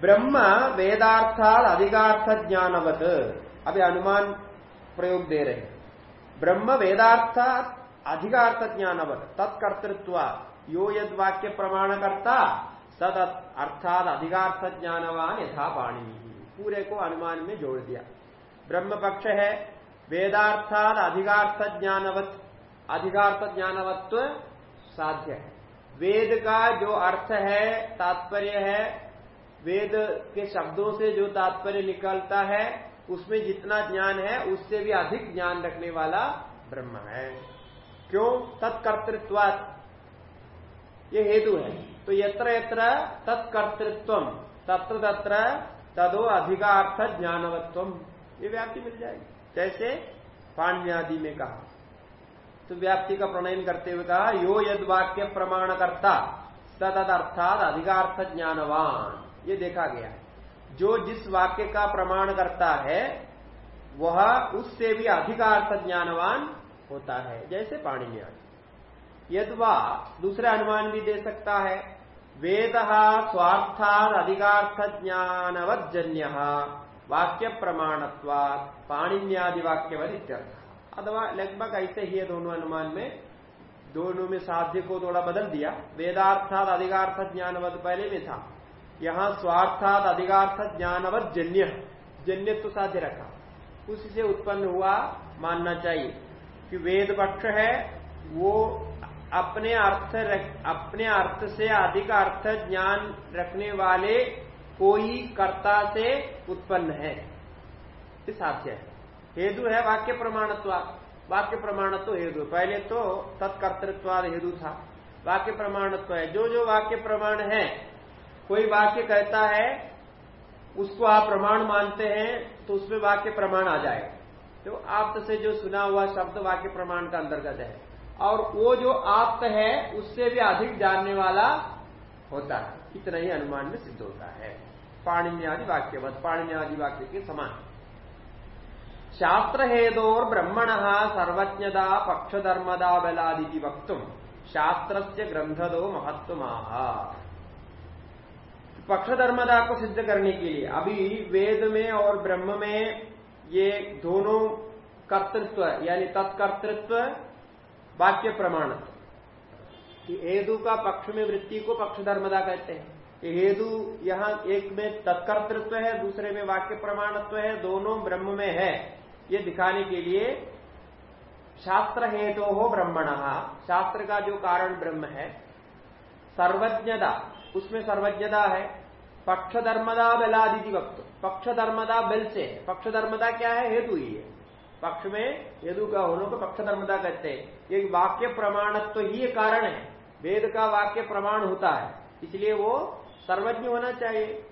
ब्रह्म वेदार्थात अधिकार्थ ज्ञानवत। अभी अनुमान प्रयोग दे रहे ब्रह्म वेदार्थ अधिकार्थ ज्ञानवत। तत्कर्तृत्व यो यद वाक्य प्रमाण करता सद अर्थात अधिकार्थ ज्ञानवान यथा पाणी पूरे को अनुमान में जोड़ दिया। ब्रह्म पक्ष है वेदार्थात अधिकार्थ ज्ञानवत अधिकार्थ ज्ञानवत्व साध्य है। वेद का जो अर्थ है, तात्पर्य है, वेद के शब्दों से जो तात्पर्य निकलता है, उसमें जितना ज्ञान है, उससे भी अधिक ज्ञान रखने वाला ब्रह्म है। क्यों? तत्कर्तृत्व ये हेतु है। तो यत्र यत्र तत्कर्तृत्व तत्र तत्र तदो अधिकार्थ ज्ञानवत्व ये व्याप्ति मिल जाएगी। जैसे पाण्यादि में कहा। तो व्याप्ति का प्रणयन करते हुए कहा, यो यद वाक्य प्रमाण करता सतद अर्थात अधिकार्थ ज्ञानवान। ये देखा गया। जो जिस वाक्य का प्रमाण करता है, वह उससे भी अधिकार्थ ज्ञानवान होता है, जैसे पाणी आदि। यदवा दूसरा अनुमान भी दे सकता है, वेद स्वार्थाद अधिकार्थ ज्ञानवजन्य वाक्य प्रमाणत्वा पाणिन्यादि वाक्यवद इत्यर्थ अथवा लगभग ऐसे ही है दोनों अनुमान में। दोनों में साध्य को थोड़ा बदल दिया। वेदार्थात अधिकार्थ ज्ञानवद पहले में था। यहाँ स्वार्थात अधिकार्थ ज्ञानवद जन्य। जन्य तो साध्य रखा। उसी से उत्पन्न हुआ मानना चाहिए कि वेद पक्ष है, वो अपने अर्थ अपने अर्थ से अधिक अर्थ ज्ञान रखने वाले कोई कर्ता से उत्पन्न है। साध्य है हेतु है वाक्य प्रमाणत्व। वाक्य प्रमाणत्व हेतु। पहले तो तत्कर्तृत्वाद हेतु था। वाक्य प्रमाणत्व है। जो जो वाक्य प्रमाण है, कोई वाक्य कहता है, उसको आप प्रमाण मानते हैं तो उसमें वाक्य प्रमाण आ जाएगा तो आप से जो सुना हुआ शब्द वाक्य प्रमाण का अंतर्गत है। और वो जो आप है, उससे भी अधिक जानने वाला होता है। इतना ही अनुमान में सिद्ध होता है। पाणिन्यादि वाक्य बस पाणिन्यादि वाक्य के समान शास्त्र हेदोर ब्रह्मण सर्वज्ञता पक्षधर्मदा बलादि वक्त शास्त्र से ग्रंथदो महत्व पक्षधर्मदा को सिद्ध करने के लिए अभी वेद में और ब्रह्म में ये दोनों कर्तृत्व यानी तत्कर्तृत्व वाक्य प्रमाण हेदु का पक्ष में वृत्ति को पक्षधर्मदा कहते हैं हेतु यहाँ एक में तत्कर्तृत्व है, दूसरे में वाक्य प्रमाणत्व है, दोनों ब्रह्म में है। ये दिखाने के लिए शास्त्र हेतु हो ब्रह्मण, शास्त्र का जो कारण ब्रह्म है, सर्वज्ञता, उसमें सर्वज्ञता है पक्ष धर्मदा बलादि वक्त पक्ष धर्मदा बल से पक्ष धर्मदा क्या है? हेतु ही है। पक्ष में हेतु का होने को पक्ष धर्मदा कहते हैं। ये वाक्य प्रमाणत्व तो ही कारण है। वेद का वाक्य प्रमाण होता है, इसलिए वो सर्वज्ञ होना चाहिए।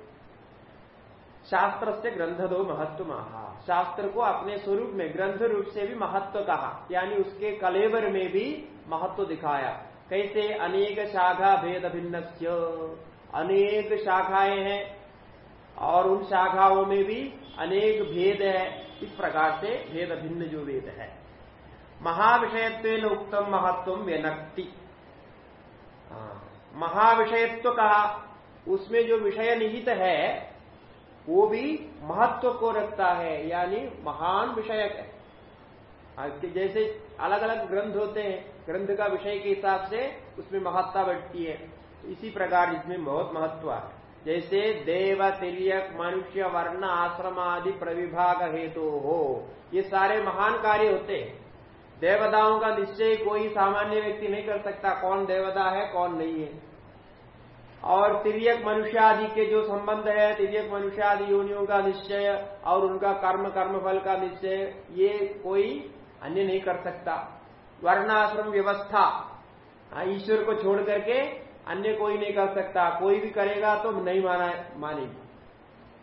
शास्त्र से ग्रंथ दो महत्व महा। शास्त्र को अपने स्वरूप में ग्रंथ रूप से भी महत्व कहा। यानी उसके कलेवर में भी महत्व दिखाया। कैसे? अनेक शाखा भेद भिन्न अनेक शाखाएँ हैं और उन शाखाओं में भी अनेक भेद है। इस प्रकार से भेद भिन्न जो वेद है। महाविषयत्व उत्तम महत्व व्यनक्ति। हाँ, महाविषयत्व कहा। उसमें जो विषय निहित है, वो भी महत्व को रखता है, यानी महान विषयक है। जैसे अलग अलग ग्रंथ होते हैं, ग्रंथ का विषय के हिसाब से उसमें महत्ता बढ़ती है। इसी प्रकार इसमें बहुत महत्व है। जैसे देव तिरक मनुष्य, वर्ण, आश्रम आदि प्रविभाग हेतु तो हो, ये सारे महान कार्य होते हैं। देवताओं का निश्चय कोई सामान्य व्यक्ति नहीं कर सकता, कौन देवता है, कौन नहीं है। और तिरक मनुष्य आदि के जो संबंध है तिरक मनुष्य आदि योनियों का निश्चय और उनका कर्म कर्म फल का निश्चय ये कोई अन्य नहीं कर सकता। वर्णाश्रम व्यवस्था हाँ, ईश्वर को छोड़ करके अन्य कोई नहीं कर सकता। कोई भी करेगा तो नहीं माना मानेगी।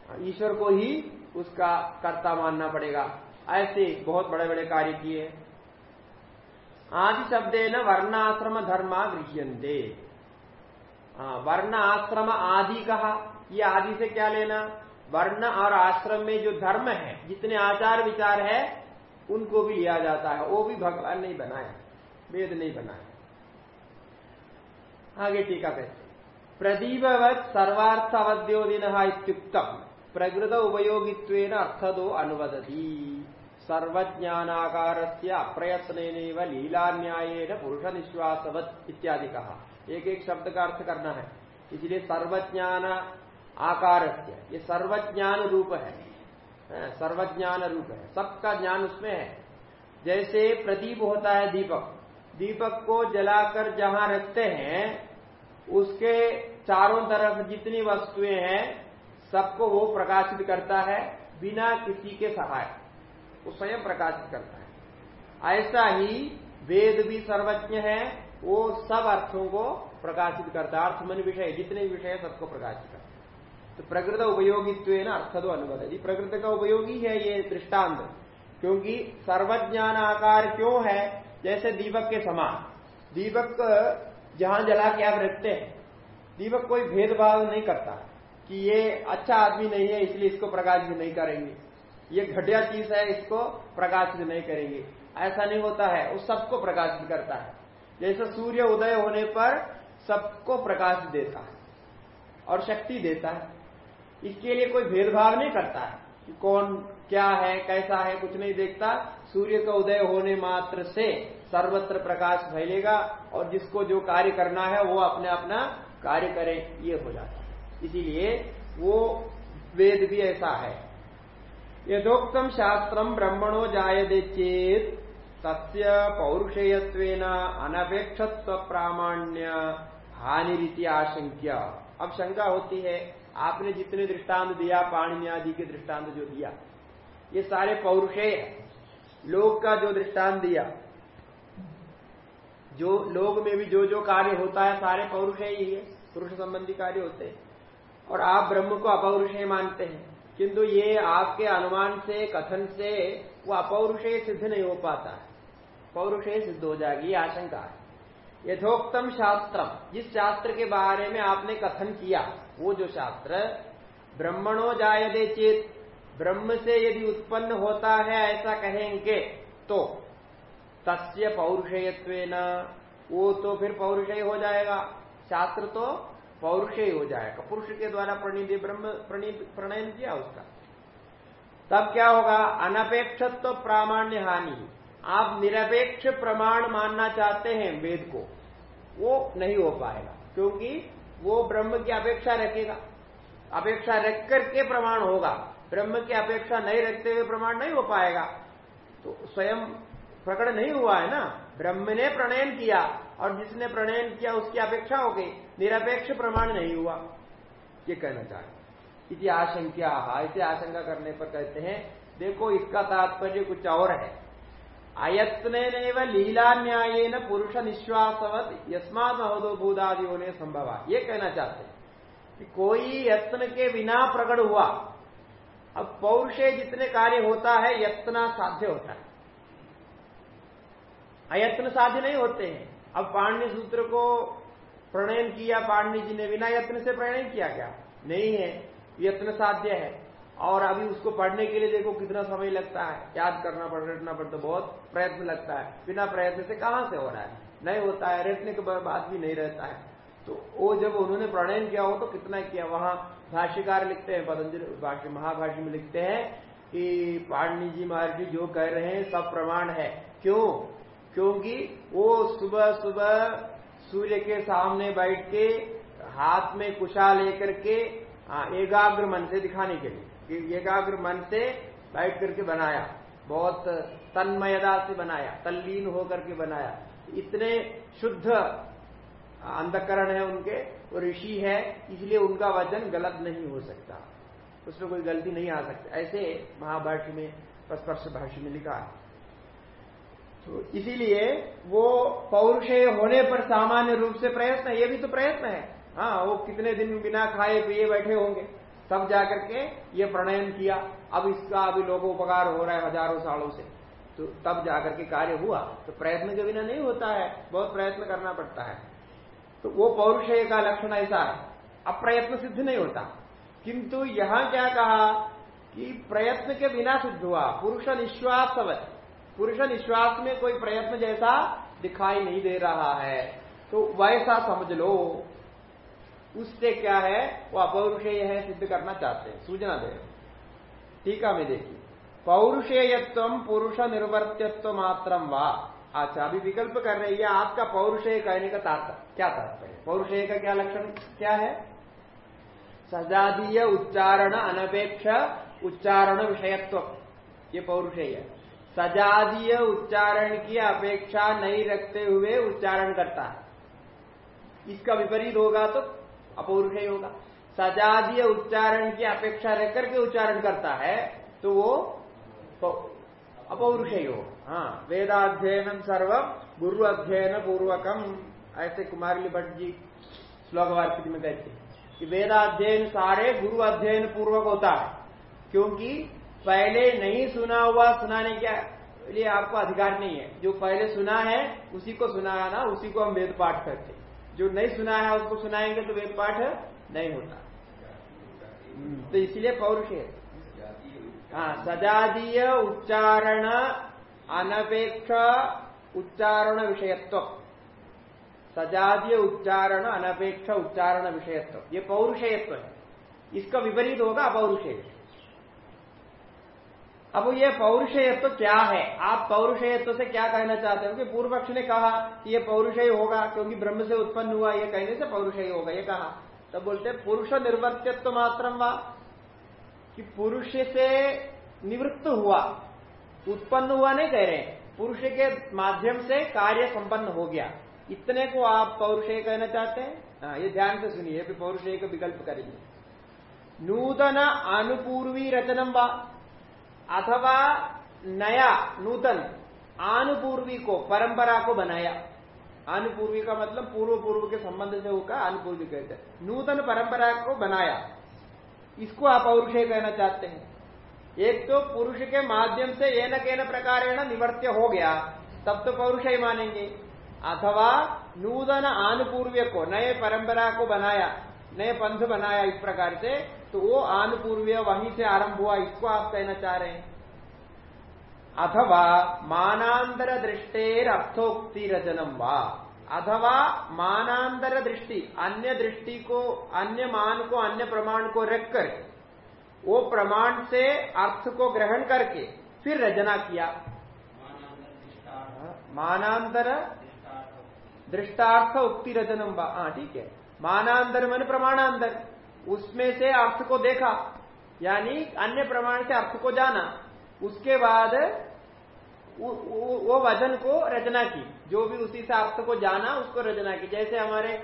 हाँ, ईश्वर को ही उसका कर्ता मानना पड़ेगा। ऐसे बहुत बड़े बड़े कार्य किए। आदि शब्दे न वर्णाश्रम धर्मा गृह्यंते हाँ, वर्ण आश्रम आदि कहा। ये आदि से क्या लेना? वर्ण और आश्रम में जो धर्म है जितने आचार विचार है उनको भी लिया जाता है। वो भी भगवान नहीं बनाया वेद नहीं बनाया आगे टीका कहते प्रदीपवत सर्वार्थ अवध्योदिन इत्युक्तम। प्रकृत उपयोगित्व अर्थदो अनुवदती। सर्वज्ञानाकार से अप्रयत्न लीलान्यायन पुरुष निश्वासवत इत्यादि कहा एक एक शब्द का अर्थ करना है इसलिए सर्वज्ञान आकार ये सर्वज्ञान रूप है, सर्वज्ञान रूप है, सबका ज्ञान उसमें है। जैसे प्रदीप होता है दीपक दीपक को जलाकर जहाँ रखते हैं, उसके चारों तरफ़ जितनी वस्तुएँ हैं, सबको वो प्रकाशित करता है बिना किसी के सहाय, वो स्वयं प्रकाशित करता है। ऐसा ही वेद भी सर्वज्ञ है वो सब अर्थों को प्रकाशित करता है। अर्थ मन विषय, जितने विषय है, सबको प्रकाशित करता है। तो प्रकृत उपयोगित्व ना अर्थ दो अनुबद यदि प्रकृति का उपयोगी है ये दृष्टांत, क्योंकि सर्वज्ञान आकार क्यों है? जैसे दीपक के समान। दीपक जहाँ जला के आप रखते हैं, दीपक कोई भेदभाव नहीं करता कि ये अच्छा आदमी नहीं है, इसलिए इसको प्रकाशित नहीं करेंगे। ये घटिया चीज़ है, इसको प्रकाशित नहीं करेंगे। ऐसा नहीं होता है, वो सबको प्रकाशित करता है। जैसे सूर्य उदय होने पर सबको प्रकाश देता है और शक्ति देता है। इसके लिए कोई भेदभाव नहीं करता है कि कौन क्या है, कैसा है, कुछ नहीं देखता। सूर्य का उदय होने मात्र से सर्वत्र प्रकाश फैलेगा और जिसको जो कार्य करना है, वो अपने अपना कार्य करे, ये हो जाता है। इसीलिए वो वेद भी ऐसा है। यथोक्तम शास्त्रम ब्रह्मणो जायदे चेत तस्य पौरुषेयत्वेन अनपेक्षत्व प्रामाण्य हानि रीति आशंक्य। अब शंका होती है, आपने जितने दृष्टांत दिया पाणिनि आदि के दृष्टांत जो दिया, ये सारे पौरुषेय लोग का जो दृष्टांत दिया, जो लोग में भी जो जो कार्य होता है, सारे पौरुषेय ही है, पुरुष संबंधी कार्य होते हैं। और आप ब्रह्म को अपौरुषेय मानते हैं, किंतु ये आपके अनुमान से, कथन से, वो अपौरुषेय सिद्ध नहीं हो पाता है। पौरुषे सिद्ध हो जाएगी आशंका है। यथोक्तम शास्त्र जिस शास्त्र के बारे में आपने कथन किया, वो जो शास्त्र, ब्रह्मणो जायदे चेत, ब्रह्म से यदि उत्पन्न होता है ऐसा कहेंगे तो तस्य पौरुषेयत्व वो तो फिर पौरुषेय हो जाएगा। शास्त्र तो पौरुषेय हो जाएगा। पुरुष के द्वारा प्रणीत, ब्रह्म प्रणयन किया उसका। तब क्या होगा? अनपेक्षत्व प्रामाण्य हानि। आप निरपेक्ष प्रमाण मानना चाहते हैं वेद को, वो नहीं हो पाएगा, क्योंकि वो ब्रह्म की अपेक्षा रखेगा। अपेक्षा रख करके प्रमाण होगा, ब्रह्म की अपेक्षा नहीं रखते हुए प्रमाण नहीं हो पाएगा। तो स्वयं प्रकट नहीं हुआ है ना? ब्रह्म ने प्रणयन किया, और जिसने प्रणयन किया उसकी अपेक्षा हो गई, निरपेक्ष प्रमाण नहीं हुआ। ये कहना चाहे इति आशंका इसे आशंका करने पर कहते हैं, देखो इसका तात्पर्य कुछ और है। अयत्न लीला न्याय न पुरुष निश्वासवत यस्मात महोदो भूदादियों ने संभव ये कहना चाहते हैं कि कोई यत्न के बिना प्रकट हुआ, अब पौरुषे जितने कार्य होता है, यत्ना साध्य होता है। अयत्न साध्य नहीं होते हैं। अब पाणनी सूत्र को प्रणयन किया, पाणनी जी ने बिना यत्न से प्रणयन किया क्या? नहीं है। यत्न साध्य है। और अभी उसको पढ़ने के लिए देखो कितना समय लगता है। याद करना पड़, रटना पड़ता बहुत प्रयत्न लगता है। बिना प्रयत्न से कहाँ से हो रहा है? नहीं होता है, रटने के बाद भी नहीं रहता है। तो वो जब उन्होंने प्रणयन किया हो तो कितना किया? वहाँ भाष्यकार लिखते हैं, पतंजलि, भाष्य, महाभाष्य में लिखते हैं कि पाणनी जी महर्षि जो कह रहे हैं, सब प्रमाण है। क्यों? क्योंकि वो सुबह सुबह सूर्य के सामने बैठ के हाथ में कुशा लेकर के एकाग्र मन से दिखाने के लिए। एकाग्र मन से बैठ करके बनाया, बहुत तन्मयदा से बनाया, तल्लीन होकर के बनाया। इतने शुद्ध अंधकरण है उनके, वो ऋषि है, इसलिए उनका वज़न गलत नहीं हो सकता। उसमें कोई गलती नहीं आ सकती। ऐसे महाभाष्य में स्पर्श भाष्य में लिखा है। तो इसीलिए वो पौरुषेय होने पर सामान्य रूप से प्रयत्न ये भी तो प्रयत्न है। हाँ वो कितने दिन बिना खाए पिए बैठे होंगे। तब जाकर के ये प्रणयन किया। अब इसका अभी लोगों उपकार हो रहा है हज़ारों सालों से। तो तब जाकर के कार्य हुआ। तो प्रयत्न के बिना नहीं होता है। बहुत प्रयत्न करना पड़ता है। तो वो पौरुषेय का लक्षण ऐसा है। अप्रयत्न सिद्ध नहीं होता। किंतु यहाँ क्या कहा कि प्रयत्न के बिना सिद्ध हुआ। पुरुष निश्वास पुरुष निश्वास में कोई प्रयत्न जैसा दिखाई नहीं दे रहा है। तो वैसा समझ लो। उससे क्या है? वो अपौरुषेय है सिद्ध करना चाहते हैं। सूचना दे टीका में देखिए। पौरुषेयत्व पुरुष निर्वर्त्यत्व मात्र वा। अच्छा अभी विकल्प कर रहे हैं। आपका पौरुषेय कहने का तात्पर्य। क्या तात्पर्य? पौरुषेय का क्या लक्षण क्या है? सजातीय उच्चारण अनपेक्ष उच्चारण विषयत्व। ये पौरुषेय है। सजातीय उच्चारण की अपेक्षा नहीं रखते हुए उच्चारण करता है। इसका विपरीत होगा तो अपौरुषेय होगा। सजातीय उच्चारण की अपेक्षा रख करके उच्चारण करता है तो वो अपौरुषेय हो। हाँ वेदाध्ययन सर्व, गुरु अध्ययन पूर्वकम ऐसे कुमारी भट्ट जी श्लोक वार्षिक में कहते हैं कि वेदाध्ययन सारे गुरु अध्ययन पूर्वक होता है, क्योंकि पहले नहीं सुना हुआ सुनाने के लिए आपको अधिकार नहीं है। जो पहले सुना है, उसी को सुनाना, उसी को हम वेद पाठ करते जो नहीं सुना है उसको सुनाएँगे तो वेद पाठ नहीं होता। तो इसलिए पौरुष। है हाँ सजातीय उच्चारण, अनपेक्ष उच्चारण विषयत्व। सजातीय उच्चारण, अनपेक्ष उच्चारण विषयत्व। ये पौरुषेयत्व है। इसका विपरीत होगा अपौरुषेय। अब ये पौरुषेयत्व क्या है? आप पौरुषेयत्व से क्या कहना चाहते हो कि पूर्व पक्ष ने कहा कि ये पौरुषेय होगा क्योंकि ब्रह्म से उत्पन्न हुआ, ये कहने से पौरुषेय होगा, ये कहा। तब बोलते पुरुष निर्वर्तित्व मात्र कि पुरुष से निवृत्त हुआ, उत्पन्न हुआ नहीं कह रहे, पुरुष के माध्यम से कार्य संपन्न हो गया। इतने को आप पौरुषेय कहना चाहते हैं? हाँ ये ध्यान से सुनिए पौरुषेय का विकल्प करेंगे। नूतन अनुपूर्वी रचनम वा? अथवा नया, नूतन, आनुपूर्वी को, परंपरा को बनाया। आनुपूर्वी का मतलब पूर्व पूर्व के संबंध से होगा आनुपूर्वी कहते हैं। नूतन परंपरा को बनाया। इसको आप पौरुषेय कहना चाहते हैं। एक तो पुरुष के माध्यम से ये न प्रकार निवर्त्य हो गया, तब तो पौरुषय मानेंगे। अथवा नूतन आनुपूर्व्य को, नए परंपरा को बनाया, नए पंथ बनाया इस प्रकार से तो वो आनुपूर्व्य वहीं से आरंभ हुआ इसको आप कहना चाह रहे हैं अथवा मानांतर दृष्टेर अर्थोक्ति रजनम वा अथवा मानांतर दृष्टि अन्य दृष्टि को अन्य मान को अन्य प्रमाण को रखकर वो प्रमाण से अर्थ को ग्रहण करके फिर रचना किया मानांतर दृष्टार्थ उक्ति रचनम हाँ ठीक है मानांतर मन प्रमाणांतर उसमें से अर्थ को देखा, यानी अन्य प्रमाण से अर्थ को जाना। उसके बाद वो वज़न को रचना की, जो भी उसी से अर्थ को जाना, उसको रचना की। जैसे हमारे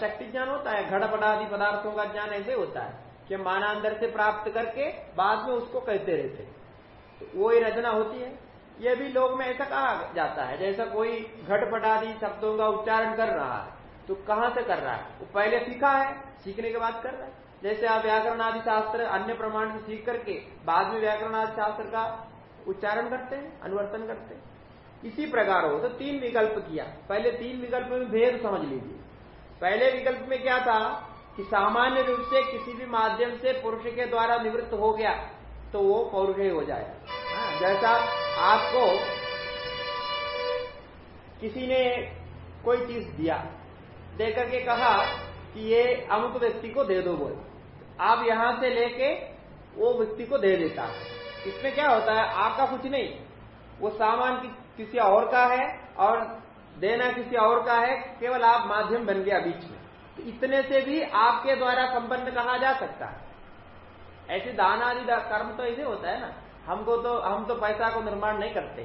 शक्ति ज्ञान होता है, घड़पटादि पदार्थों का ज्ञान ऐसे होता है कि मानांतर से प्राप्त करके बाद में उसको कहते रहते तो वो ही रचना होती है। ये भी लोग में ऐसा कहा जाता है, जैसा कोई घटपट आदि शब्दों का उच्चारण कर रहा है। तो कहाँ से कर रहा है? वो पहले सीखा है सीखने के बाद कर रहा है। जैसे आप व्याकरण आदि शास्त्र अन्य प्रमाण से सीख करके बाद में व्याकरण आदि शास्त्र का उच्चारण करते हैं अनुवर्तन करते हैं। इसी प्रकार हो तो तीन विकल्प किया। पहले तीन विकल्प में भेद समझ लीजिए। पहले विकल्प में क्या था कि सामान्य रूप से किसी भी माध्यम से पुरुष के द्वारा निवृत्त हो गया तो वो पौरुष हो जाएगा। हाँ, जैसा आपको किसी ने कोई चीज़ दिया देकर के कहा कि ये अमुक व्यक्ति को दे दो बोल। आप यहाँ से लेके वो व्यक्ति को दे देता। है इसमें क्या होता है? आपका कुछ नहीं। वो सामान कि, किसी और का है और देना किसी और का है केवल आप माध्यम बन गया बीच में। तो इतने से भी आपके द्वारा संपन्न कहा जा सकता है। ऐसे दान आदि कर्म तो ऐसे होता है ना। हमको तो हम तो पैसा को निर्माण नहीं करते।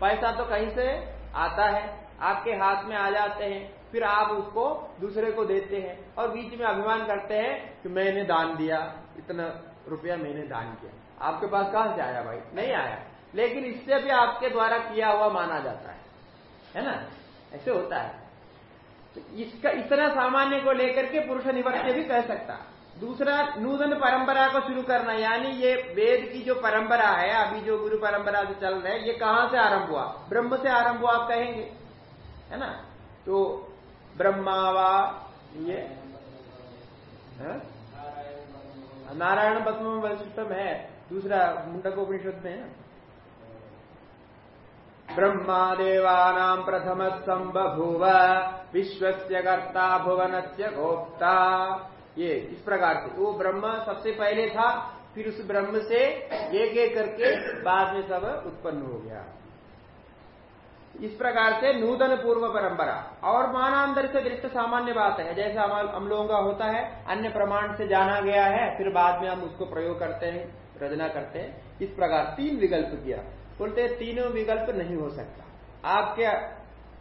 पैसा तो कहीं से आता है। आपके हाथ में आ जाते हैं। फिर आप उसको दूसरे को देते हैं और बीच में अभिमान करते हैं कि मैंने दान दिया, इतना रुपया मैंने दान किया। आपके पास कहाँ से आया भाई? नहीं आया। लेकिन इससे भी आपके द्वारा किया हुआ माना जाता है। है ना? ऐसे होता है। तो इसका, इतना सामान्य को लेकर के पुरुष निवर्त्य भी कह सकता। दूसरा, नूतन परंपरा को शुरू करना, यानी ये वेद की जो परंपरा है, अभी जो गुरु परंपरा जो चल रहा है, ये कहाँ से आरंभ हुआ? ब्रह्म से आरंभ हुआ, आप कहेंगे। है ना? तो ब्रह्मावा ये? नारायण पद्म वशिष्ठम है, दूसरा मुंडक उपनिषद में है। ब्रह्मादेवानां प्रथम संबभूव विश्वस्य कर्ता भुवनस्य गोप्ता। ये, इस प्रकार से। वो ब्रह्म सबसे पहले था, फिर उस ब्रह्म से एक एक करके बाद में सब उत्पन्न हो गया। इस प्रकार से नूतन पूर्व परंपरा। और मानांतर से दृष्ट सामान्य बात है। जैसे हम लोगों का होता है, अन्य प्रमाण से जाना गया है, फिर बाद में हम उसको प्रयोग करते हैं, रचना करते हैं। इस प्रकार तीन विकल्प किया बोलते तीनों विकल्प नहीं हो सकता। आपके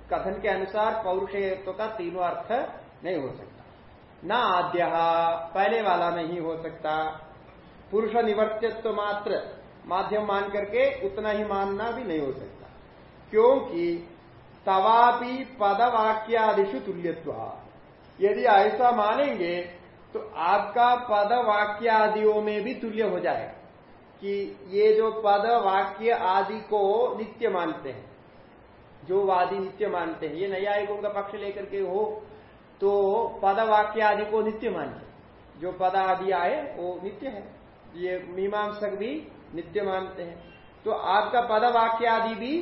कथन के अनुसार पौरुषेयत्व का तीनों अर्थ नहीं हो सकता। न आद्य, पहले वाला नहीं हो सकता। पुरुष निवर्तित्व मात्र, माध्यम मान करके उतना ही मानना भी नहीं हो सकता। क्योंकि तवापि पदवाक्यादिशु तुल्यत्व। यदि ऐसा मानेंगे तो आपका पद वाक्य आदियों में भी तुल्य हो जाएगा, कि ये जो पद वाक्य आदि को नित्य मानते हैं, जो वादी नित्य मानते हैं, ये न्यायिकों का पक्ष लेकर के हो तो पद वाक्य आदि को नित्य मानते जो पद आदि आए, वो नित्य है। ये मीमांसक भी नित्य मानते हैं। तो आपका पद वाक्य आदि भी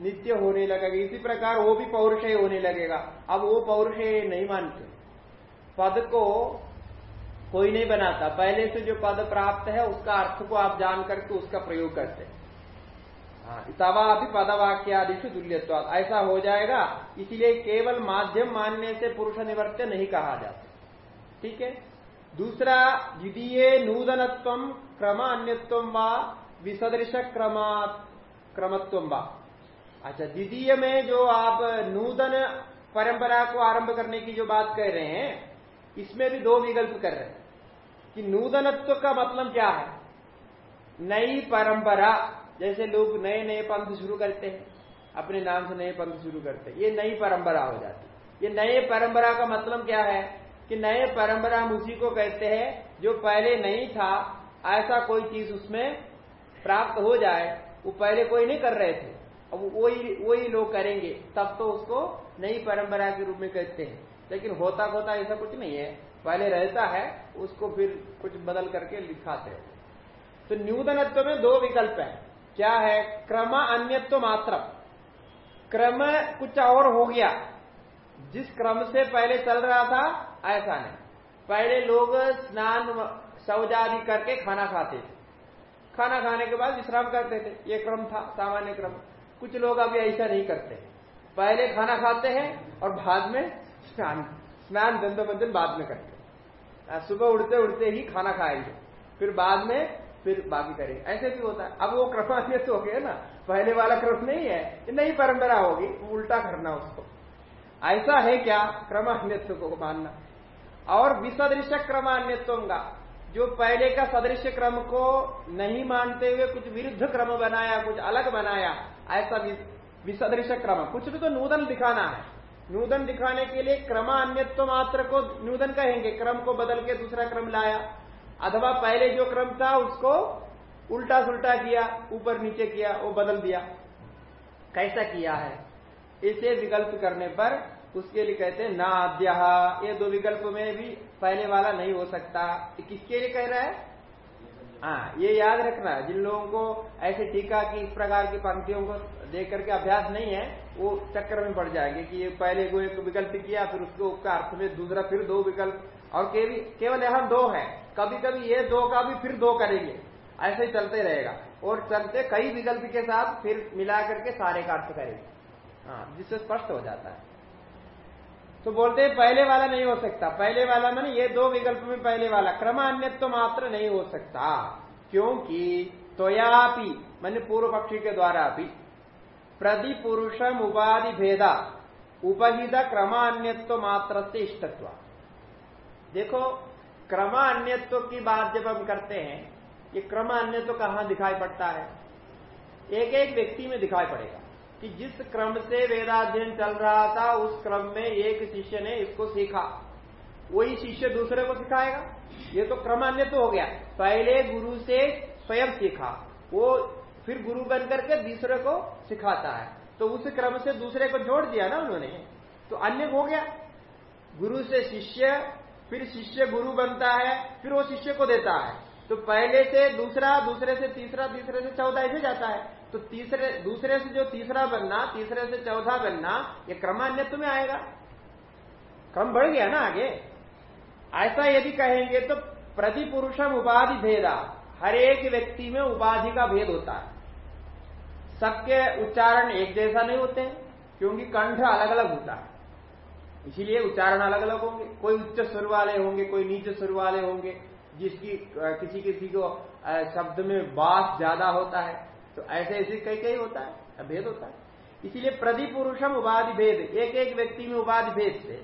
नित्य होने लगेगा। इसी प्रकार वो भी पौरुषय होने लगेगा। अब वो पौरुषय नहीं मानते। पद को कोई नहीं बनाता। पहले से जो पद प्राप्त है, उसका अर्थ को आप जान करके उसका प्रयोग करते तवा आदि से तुल्यत्व ऐसा हो जाएगा, इसलिए केवल माध्यम मानने से पुरुष निवर्त्य नहीं कहा जाता। ठीक है? दूसरा, द्वितीय नूतनत्व क्रम अन्यत्व व विसदृश क्रमत्व व। अच्छा द्वितीय में जो आप नूतन परंपरा को आरंभ करने की जो बात कह रहे हैं, इसमें भी दो विकल्प कर रहे हैं कि नूतनत्व का मतलब क्या है? नई परंपरा, जैसे लोग नए नए पंथ शुरू करते हैं, अपने नाम से नए पंथ शुरू करते हैं, ये नई परंपरा हो जाती है। ये नए परंपरा का मतलब क्या है? कि नए परंपरा हम उसी को कहते हैं जो पहले नहीं था, ऐसा कोई चीज़ उसमें प्राप्त हो जाए, वो पहले कोई नहीं कर रहे थे। अब वही वही लोग करेंगे, तब तो उसको नई परंपरा के रूप में कहते हैं। लेकिन होता होता ऐसा कुछ नहीं है। पहले रहता है, उसको फिर कुछ बदल करके लिखाते हैं। तो न्यूतनत्व में दो विकल्प है। क्या है? क्रम अन्यत्व मात्र। क्रम कुछ और हो गया। जिस क्रम से पहले चल रहा था, ऐसा नहीं। पहले लोग स्नान शौचादि करके खाना खाते थे। खाना खाने के बाद विश्राम करते थे। ये क्रम था, सामान्य क्रम। कुछ लोग अभी ऐसा नहीं करते। पहले खाना खाते हैं और बाद में स्नान स्नान दंड बंधन बाद में करते हैं। सुबह उड़ते उड़ते ही खाना खाएँगे, फिर बाद में, फिर बाकी करेंगे। ऐसे भी होता है। अब वो क्रमान्वित हो गया ना, पहले वाला क्रम नहीं है, ये नई परंपरा होगी, उल्टा करना उसको। ऐसा है क्या? क्रमान्यत्व को मानना। और विसदृश क्रमान्यत्व का जो पहले का सदृश क्रम को नहीं मानते हुए कुछ विरुद्ध क्रम बनाया, कुछ अलग बनाया, ऐसा विसदृश क्रम। कुछ भी तो नूतन दिखाना है। नूतन दिखाने के लिए क्रमान्यत्व मात्र को नूतन कहेंगे। क्रम को बदल के दूसरा क्रम लाया। अथवा पहले जो क्रम था, उसको उल्टा सुल्टा किया, ऊपर नीचे किया, वो बदल दिया। कैसा किया है? इसे विकल्प करने पर उसके लिए कहते हैं ना आद्य ये दो विकल्प में भी पहले वाला नहीं हो सकता। किसके लिए कह रहा है? हाँ ये याद रखना, जिन लोगों को ऐसे टीका की इस प्रकार की पंक्तियों को देख करके अभ्यास नहीं है, वो चक्कर में पड़ जाएँगे कि ये पहले को एक विकल्प किया, फिर उसको उसका अर्थ में दूसरा, फिर दो विकल्प। और केवल यहाँ दो है। कभी कभी ये दो का भी फिर दो करेंगे। ऐसे ही चलते रहेगा। और चलते कई विकल्प के साथ फिर मिला करके सारे का अर्थ करेंगे। हाँ जिससे स्पष्ट हो जाता है। तो बोलते हैं पहले वाला नहीं हो सकता। पहले वाला मैंने ये दो विकल्प में पहले वाला। क्रम अन्यत्व मात्र नहीं हो सकता। क्योंकि त्वयापि, मैंने पूर्व पक्षी के द्वारा भी प्रति पुरुषम उपाधि भेदा, उपहित क्रमान्यत्व मात्र से इष्टत्व। देखो, क्रमान्यत्व की बात जब हम करते हैं, ये क्रमान्यत्व कहाँ दिखाई पड़ता है? एक एक व्यक्ति में दिखाई पड़ेगा। कि जिस क्रम से वेदाध्ययन चल रहा था, उस क्रम में एक शिष्य ने इसको सीखा। वही शिष्य दूसरे को सिखाएगा? ये तो क्रम अन्य तो हो गया। पहले गुरु से स्वयं सीखा। वो फिर गुरु बन करके दूसरे को सिखाता है। तो उस क्रम से दूसरे को जोड़ दिया ना उन्होंने। तो अन्य हो गया। गुरु से शिष्य, फिर शिष्य गुरु बनता है, फिर वो शिष्य को देता है। तो पहले से दूसरा, दूसरे से तीसरा, तीसरे से चौथा, ऐसे जाता है। तो तीसरे, दूसरे से जो तीसरा बनना, तीसरे से चौथा बनना, ये क्रमान्यत्व में आएगा। क्रम बढ़ गया ना आगे। ऐसा यदि कहेंगे तो प्रति पुरुषम उपाधि भेदा, हर एक व्यक्ति में उपाधि का भेद होता है। सबके उच्चारण एक जैसा नहीं होते, क्योंकि कंठ अलग अलग होता है। इसीलिए उच्चारण अलग अलग होंगे। कोई उच्च स्वर वाले होंगे, कोई नीचे स्वर वाले होंगे, जिसकी किसी किसी को शब्द में बास ज़्यादा होता है। तो ऐसे ऐसे कई कई होता है भेद होता है। इसीलिए प्रति पुरुषम उपाधि भेद, एक एक व्यक्ति में उपाधि भेद से।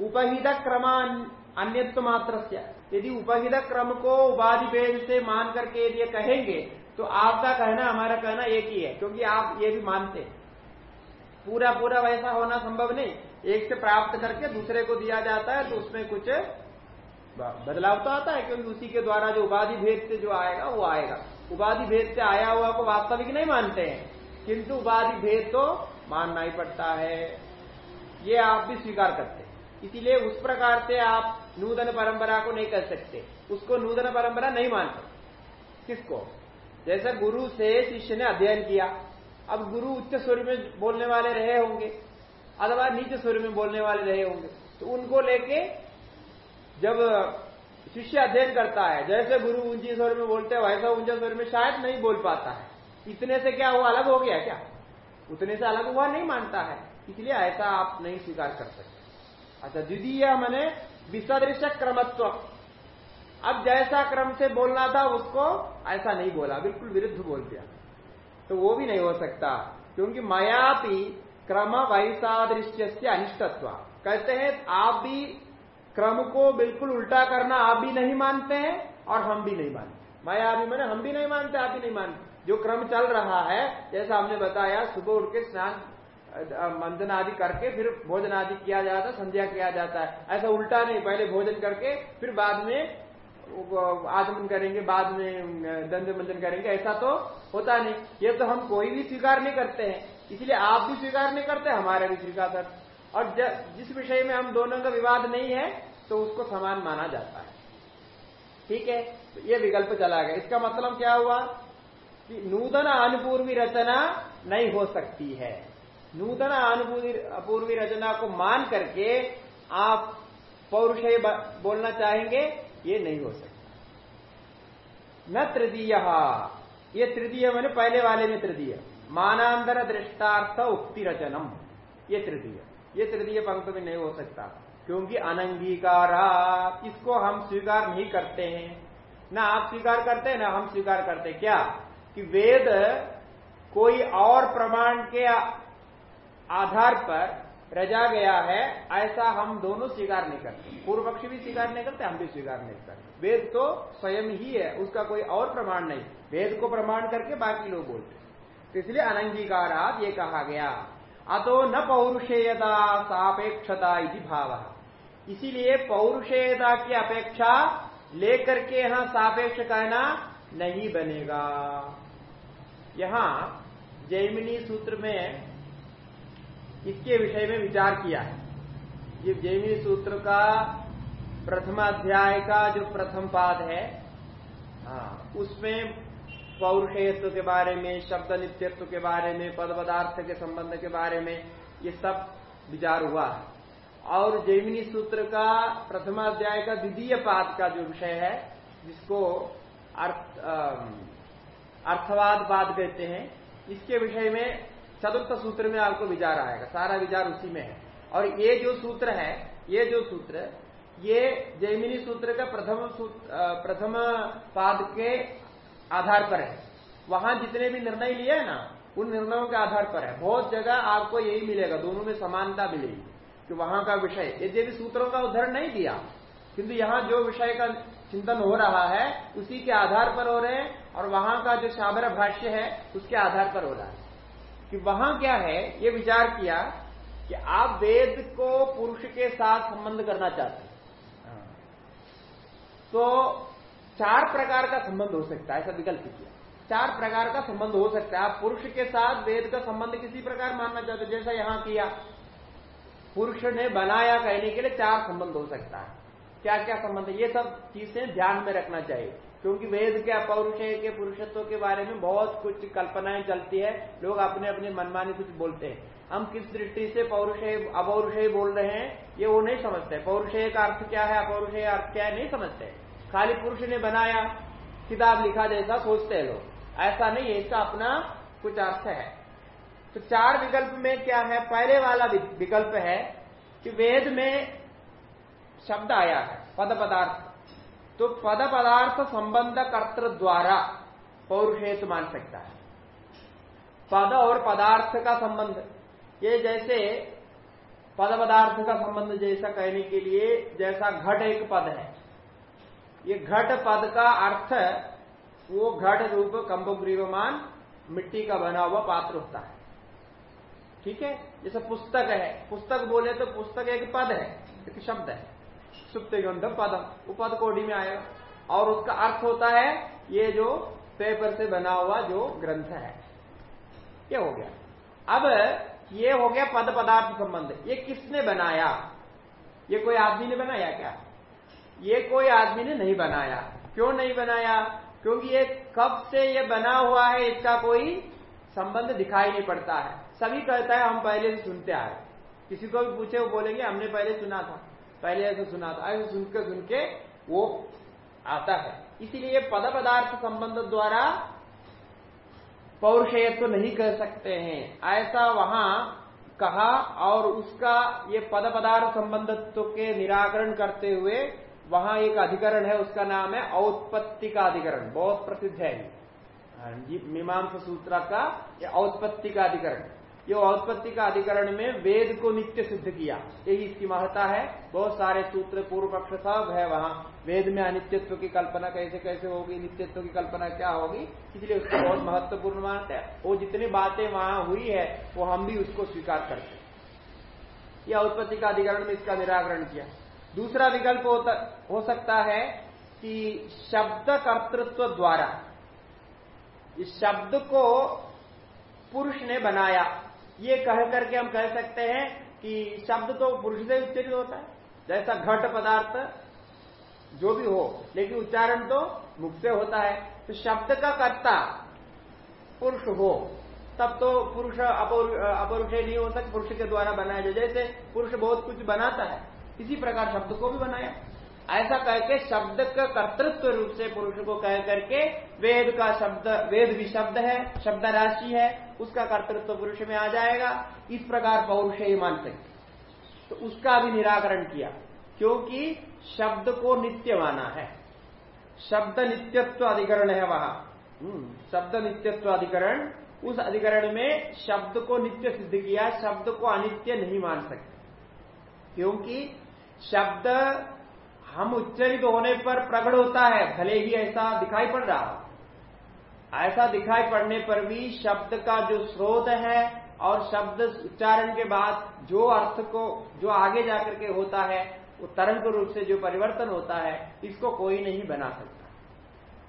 उपहित क्रमान, अन्यत्व मात्र यदि उपहित क्रम को उपाधि भेद से मान करके यदि कहेंगे तो आपका कहना, हमारा कहना एक ही है, क्योंकि आप ये भी मानते हैं। पूरा पूरा वैसा होना संभव नहीं। एक से प्राप्त करके दूसरे को दिया जाता है तो उसमें कुछ बदलाव तो आता है, क्योंकि उसी के द्वारा जो उपाधि भेद से जो आएगा, वो आएगा। उपाधि भेद से आया हुआ को वास्तविक नहीं मानते हैं, किंतु उपाधि भेद तो मानना ही पड़ता है। ये आप भी स्वीकार करते इसीलिए उस प्रकार से आप नूतन परंपरा को नहीं कर सकते। उसको नूतन परंपरा नहीं मानते। किसको? जैसे गुरु से शिष्य ने अध्ययन किया। अब गुरु उच्च स्वर में बोलने वाले रहे होंगे, अथवा नीचे स्वर में बोलने वाले रहे होंगे। तो उनको लेके जब शिष्य अध्ययन करता है। जैसे गुरु ऊँची स्वर में बोलते हैं वैसा ऊँचा स्वर में शायद नहीं बोल पाता है। इतने से क्या हुआ? अलग हो गया क्या? उतने से अलग हुआ नहीं मानता है। इसलिए ऐसा आप नहीं स्वीकार कर सकते। अच्छा द्वितीय मैंने विसदृश क्रमत्व अब जैसा क्रम से बोलना था, उसको ऐसा नहीं बोला। बिल्कुल विरुद्ध बोल दिया। तो वो भी नहीं हो सकता, क्योंकि मयापी क्रम वैसादृश्य से अनिष्टत्व। कहते हैं, आप भी क्रम को बिल्कुल उल्टा करना आप भी नहीं मानते हैं और हम भी नहीं मानते माया भी मैंने हम भी नहीं मानते, आप भी नहीं मानते जो क्रम चल रहा है, जैसा हमने बताया, सुबह उठ के स्नान मंथन आदि करके फिर भोजन आदि किया जाता है संध्या किया जाता है। ऐसा उल्टा नहीं, पहले भोजन करके फिर बाद में आगमन करेंगे, बाद में दंड मंजन करेंगे, ऐसा तो होता नहीं। ये तो हम कोई भी स्वीकार नहीं करते हैं। इसलिए आप भी स्वीकार नहीं करते, हमारे भी स्वीकार करते और जिस विषय में हम दोनों का विवाद नहीं है तो उसको समान माना जाता है। ठीक है? तो ये विकल्प चला गया। इसका मतलब क्या हुआ? कि नूतन अनुपूर्वी रचना नहीं हो सकती है। नूतन अपूर्वी रचना को मान करके आप पौरुषय बोलना चाहेंगे, ये नहीं हो सकता। न तृतीय। ये तृतीय मैंने पहले वाले में तृतीय। मानांतर दृष्टार्थ उक्ति रचनम। ये तृतीय। ये तृतीय पंक्त में नहीं हो सकता। क्योंकि अनंगीकारा इसको हम स्वीकार नहीं करते हैं। ना आप स्वीकार करते हैं, ना हम स्वीकार करते हैं। क्या? कि वेद कोई और प्रमाण के आधार पर रजा गया है, ऐसा हम दोनों स्वीकार नहीं करते। पूर्व पक्षी भी स्वीकार नहीं करते, हम भी स्वीकार नहीं करते। वेद तो स्वयं ही है, उसका कोई और प्रमाण नहीं। वेद को प्रमाण करके बाकी लोग बोलते तो इसलिए अनंगीकारात ये कहा गया। अतो न पौरुषेयता सापेक्षता इति भाव। इसीलिए पौरुषेयता की अपेक्षा लेकर के यहाँ सापेक्ष कहना नहीं बनेगा। यहाँ जैमिनी सूत्र में इसके विषय में विचार किया है। ये जैमिनी सूत्र का प्रथम अध्याय का जो प्रथम पाद है हाँ उसमें पौरुषेयत्व के बारे में शब्द नित्यत्व के बारे में पद पदार्थ के संबंध के बारे में ये सब विचार हुआ है। और जैमिनी सूत्र का प्रथम अध्याय का द्वितीय पाद का जो विषय है, जिसको अर्थ अर्थवाद पाद कहते हैं, इसके विषय में चतुर्थ सूत्र में आपको विचार आएगा, सारा विचार उसी में है। और ये जो सूत्र है, ये जो सूत्र, ये जैमिनी सूत्र का प्रथम प्रथम पाद के आधार पर है। वहाँ जितने भी निर्णय लिए है ना उन निर्णयों के आधार पर है। बहुत जगह आपको यही मिलेगा दोनों में समानता मिलेगी कि वहाँ का विषय। यद्यपि सूत्रों का उदाहरण नहीं दिया किंतु यहाँ जो विषय का चिंतन हो रहा है उसी के आधार पर हो रहे हैं और वहाँ का जो साबर भाष्य है उसके आधार पर हो रहा है। कि वहाँ क्या है ये विचार किया कि आप वेद को पुरुष के साथ संबंध करना चाहते हैं। तो चार प्रकार का संबंध हो सकता है, ऐसा विकल्प किया चार प्रकार का संबंध हो सकता है। आप पुरुष के साथ वेद का संबंध किसी प्रकार मानना चाहते जैसा यहाँ किया। पुरुष ने बनाया कहने के लिए चार संबंध हो सकता है। क्या क्या संबंध? ये सब चीज़ें ध्यान में रखना चाहिए। क्योंकि वेद के, अपौरुष के, पुरुषत्व के बारे में बहुत कुछ कल्पनाएँ चलती है। लोग अपने अपने मनमानी कुछ बोलते हैं। हम किस दृष्टि से पौरुष अपौरुषय बोल रहे हैं, ये वो नहीं समझते। पौरुषय का अर्थ क्या है अपौरुषय अर्थ क्या है, नहीं समझते। खाली पुरुष ने बनाया, किताब लिखा जैसा सोचते हैं लोग। ऐसा नहीं है, इसका अपना कुछ अर्थ है। तो चार विकल्प में क्या है? पहले वाला विकल्प है कि वेद में शब्द आया है, पद पदार्थ। तो पद पदार्थ संबंध कर्तृ द्वारा पौरुषेतु मान सकता है। पद और पदार्थ का संबंध। ये जैसे पद पदार्थ का संबंध जैसा कहने के लिए, जैसा घट एक पद है। ये घट पद का अर्थ वो घट रूप कंबग्रीवमान मिट्टी का बना हुआ पात्र होता है। ठीक है? जैसे पुस्तक है। पुस्तक बोले तो पुस्तक एक पद है, एक शब्द है। सुप्त गंध पदम वो पद कोडी में आएगा और उसका अर्थ होता है, ये जो पेपर से बना हुआ जो ग्रंथ है। ये हो गया। अब ये हो गया पद पदार्थ संबंध। ये किसने बनाया? ये कोई आदमी ने बनाया क्या? ये कोई आदमी ने नहीं बनाया। क्यों नहीं बनाया? क्योंकि ये कब से ये बना हुआ है, इसका कोई संबंध दिखाई नहीं पड़ता है। सभी कहता है, हम पहले से सुनते आए किसी को भी पूछे, वो बोलेंगे, हमने पहले सुना था। पहले ऐसे सुना था। ऐसे सुन के सुन के वो आता है। इसीलिए पद पदार्थ संबंध द्वारा पौरुषयत्व तो नहीं कह सकते हैं। ऐसा वहाँ कहा और उसका ये पद पदार्थ संबंधत्व के निराकरण करते हुए वहाँ एक अधिकरण है, उसका नाम है औत्पत्ति का अधिकरण। बहुत प्रसिद्ध है मीमांस सूत्र का औत्पत्ति का अधिकरण। ये औत्पत्ति का अधिकरण में वेद को नित्य सिद्ध किया। यही इसकी महत्ता है। बहुत सारे सूत्र पूर्व पक्ष सब है वहाँ। वेद में अनित्यत्व की कल्पना कैसे कैसे होगी, नित्यत्व की कल्पना क्या होगी, इसलिए उसको बहुत महत्वपूर्ण मानते हैं। वो जितनी बातें वहाँ हुई है, वो हम भी उसको स्वीकार करते हैं। यह औत्पत्ति का अधिकरण में इसका निराकरण किया। दूसरा विकल्प हो सकता है कि शब्द कर्तृत्व द्वारा इस शब्द को पुरुष ने बनाया ये कह करके हम कह सकते हैं कि शब्द तो पुरुष से उच्चरित होता है जैसा घट पदार्थ जो भी हो लेकिन उच्चारण तो मुख से होता है तो शब्द का कर्ता पुरुष हो तब तो पुरुष अपरुष नहीं हो सकता पुरुष के द्वारा बनाया जाए जैसे पुरुष बहुत कुछ बनाता है इसी प्रकार शब्द को भी बनाया। ऐसा कह के शब्द का कर्तृत्व रूप से पुरुष को कह करके वेद का शब्द वेद भी शब्द है शब्द राशि है उसका कर्तृत्व पुरुष में आ जाएगा। इस प्रकार पौरुष ही मान सकते तो उसका भी निराकरण किया क्योंकि शब्द को नित्य माना है। शब्द नित्यत्व अधिकरण है वहाँ। हम्म, शब्द नित्यत्व अधिकरण उस अधिकरण में शब्द को नित्य सिद्ध किया शब्द को अनित्य नहीं मान सकते। क्योंकि शब्द हम उच्चरित होने पर प्रकट होता है, भले ही ऐसा दिखाई पड़ रहा ऐसा दिखाई पड़ने पर भी शब्द का जो स्रोत है और शब्द उच्चारण के बाद जो अर्थ को, जो आगे जाकर के होता है, वो तरंग रूप से जो परिवर्तन होता है, इसको कोई नहीं बना सकता।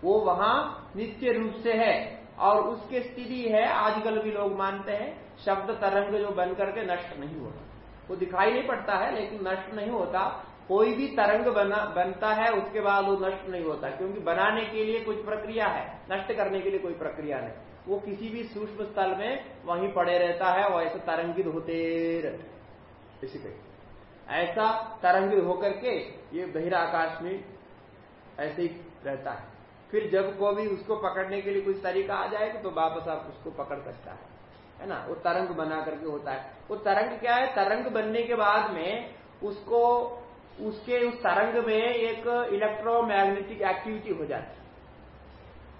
वो वहाँ नित्य रूप से है और उसकी स्थिति है, आजकल भी लोग मानते हैं, शब्द तरंग जो बन करके नष्ट नहीं होता। वो दिखाई नहीं पड़ता है, लेकिन नष्ट नहीं होता। कोई भी तरंग बना, बनता है, उसके बाद वो नष्ट नहीं होता, क्योंकि बनाने के लिए कुछ प्रक्रिया है, नष्ट करने के लिए कोई प्रक्रिया नहीं। वो किसी भी सूक्ष्म स्थल में वहीं पड़े रहता है, और ऐसे तरंगित होते रहते। इसी ऐसा तरंगित होकर के ये बहिराकाश में ऐसे ही रहता है। फिर जब को भी उसको पकड़ने के लिए कुछ तरीका आ जाएगा तो वापस आप उसको पकड़ सकता है। है ना? वो तरंग बना करके होता है। वो तरंग क्या है? तरंग बनने के बाद में उसको, उसके, उस तरंग में एक इलेक्ट्रोमैग्नेटिक एक्टिविटी हो जाती है।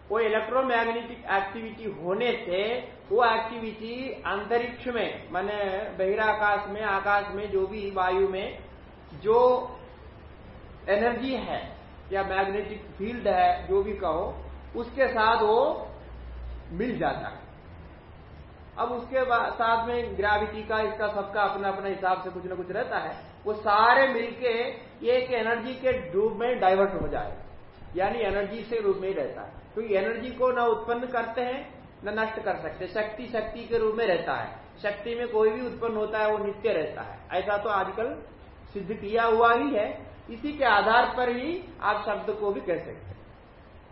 वो इलेक्ट्रोमैग्नेटिक एक्टिविटी होने से वो एक्टिविटी अंतरिक्ष में, माने बहिराकाश में, आकाश में, जो भी वायु में, जो एनर्जी है, या मैग्नेटिक फ़ील्ड है, जो भी कहो, उसके साथ वो मिल जाता है। अब उसके साथ में ग्रेविटी का, इसका सबका अपना अपना हिसाब से कुछ ना कुछ रहता है। वो सारे मिलके एक एनर्जी के रूप में डाइवर्ट हो जाए। यानी एनर्जी से रूप में ही रहता है। क्योंकि तो एनर्जी को न उत्पन्न करते हैं, न नष्ट कर सकते। शक्ति शक्ति के रूप में रहता है। शक्ति में कोई भी उत्पन्न होता है, वो नित्य रहता है। ऐसा तो आजकल सिद्ध किया हुआ ही है। इसी के आधार पर ही आप शब्द को भी कह सकते हैं।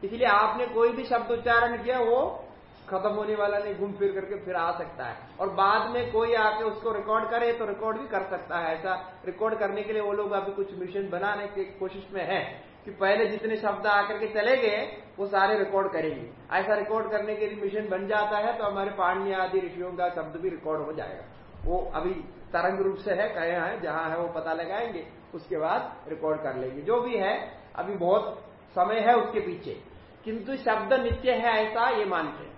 इसलिए आपने कोई भी शब्द उच्चारण किया, वो खत्म होने वाला नहीं, घूम फिर करके फिर आ सकता है। और बाद में कोई आके उसको रिकॉर्ड करे तो रिकॉर्ड भी कर सकता है। ऐसा रिकॉर्ड करने के लिए वो लोग अभी कुछ मिशन बनाने की कोशिश में है कि पहले जितने शब्द आकर के चले गए, वो सारे रिकॉर्ड करेंगे। ऐसा रिकॉर्ड करने के लिए मिशन बन जाता है तो हमारे पाणी आदि ऋषियों का शब्द भी रिकॉर्ड हो जाएगा। वो अभी तरंग रूप से है, कहे हैं, जहाँ है वो पता लगाएँगे, उसके बाद रिकॉर्ड कर लेंगे। जो भी है, अभी बहुत समय है उसके पीछे। किंतु शब्द नित्य है ऐसा ये मानते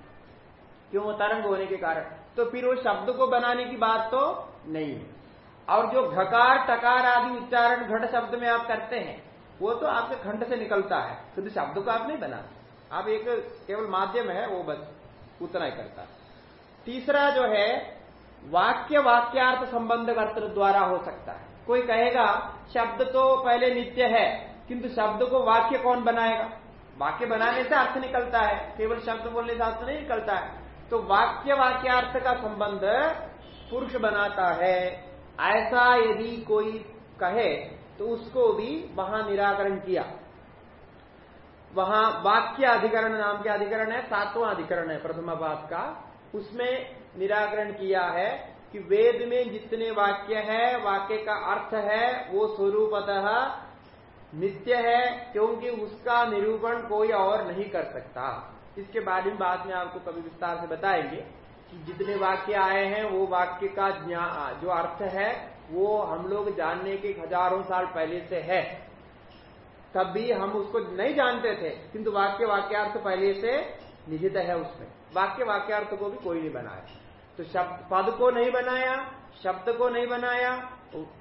क्यों? वो तरंग होने के कारण। तो फिर वो शब्द को बनाने की बात तो नहीं है। और जो घकार, टकार आदि उच्चारण, घट शब्द में आप करते हैं, वो तो आपके खंड से निकलता है। शुद्ध शब्द को आप नहीं बना आप एक केवल माध्यम है, वो बस उतना ही करता तीसरा जो है, वाक्य वाक्यार्थ संबंध कर्तृ द्वारा हो सकता है। कोई कहेगा, शब्द तो पहले नित्य है, किंतु शब्द को वाक्य कौन बनाएगा? वाक्य बनाने से अर्थ निकलता है। केवल शब्द बोलने से अर्थ नहीं निकलता है। तो वाक्य वाक्यार्थ का संबंध पुरुष बनाता है। ऐसा यदि कोई कहे तो उसको भी वहाँ निराकरण किया। वहाँ वाक्य अधिकरण नाम के अधिकरण है, सातवां अधिकरण है प्रथम बात का। उसमें निराकरण किया है कि वेद में जितने वाक्य है, वाक्य का अर्थ है, वो स्वरूपतः नित्य है, क्योंकि उसका निरूपण कोई और नहीं कर सकता। इसके बाद में बाद में आपको कभी विस्तार से बताएँगे कि जितने वाक्य आए हैं, वो वाक्य का जो अर्थ है, वो हम लोग जानने के हज़ारों साल पहले से है। तब भी हम उसको नहीं जानते थे, किंतु वाक्य वाक्यार्थ पहले से निहित है उसमें। वाक्य वाक्यार्थ को भी कोई नहीं बनाया। तो शब्द, पद को नहीं बनाया, शब्द को नहीं बनाया,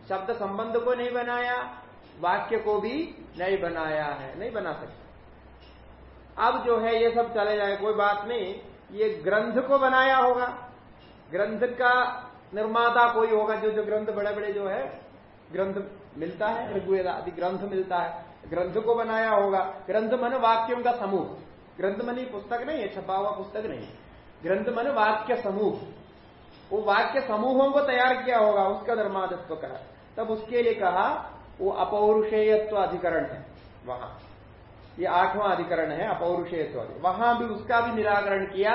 शब्द संबंध को नहीं बनाया, वाक्य को भी नहीं बनाया है, नहीं बना सकते। अब जो है ये सब चले जाए, कोई बात नहीं। ये ग्रंथ को बनाया होगा। ग्रंथ का निर्माता कोई होगा, जो जो ग्रंथ बड़े बड़े जो है, ग्रंथ मिलता है, ऋग्वेद आदि ग्रंथ मिलता है, ग्रंथ को बनाया होगा। ग्रंथ मन वाक्यों का समूह। ग्रंथ मन ही पुस्तक नहीं है, छपा हुआ पुस्तक नहीं ग्रंथ मन वाक्य समूह। वो वाक्य समूहों को तैयार किया होगा, उसका धर्मादत्व कहा तब उसके लिए कहा, वो अपौरुषेयत्व अधिकरण है, वहाँ। ये आठवां अधिकरण है अपौरुषेयत्व वहाँ भी उसका भी निराकरण किया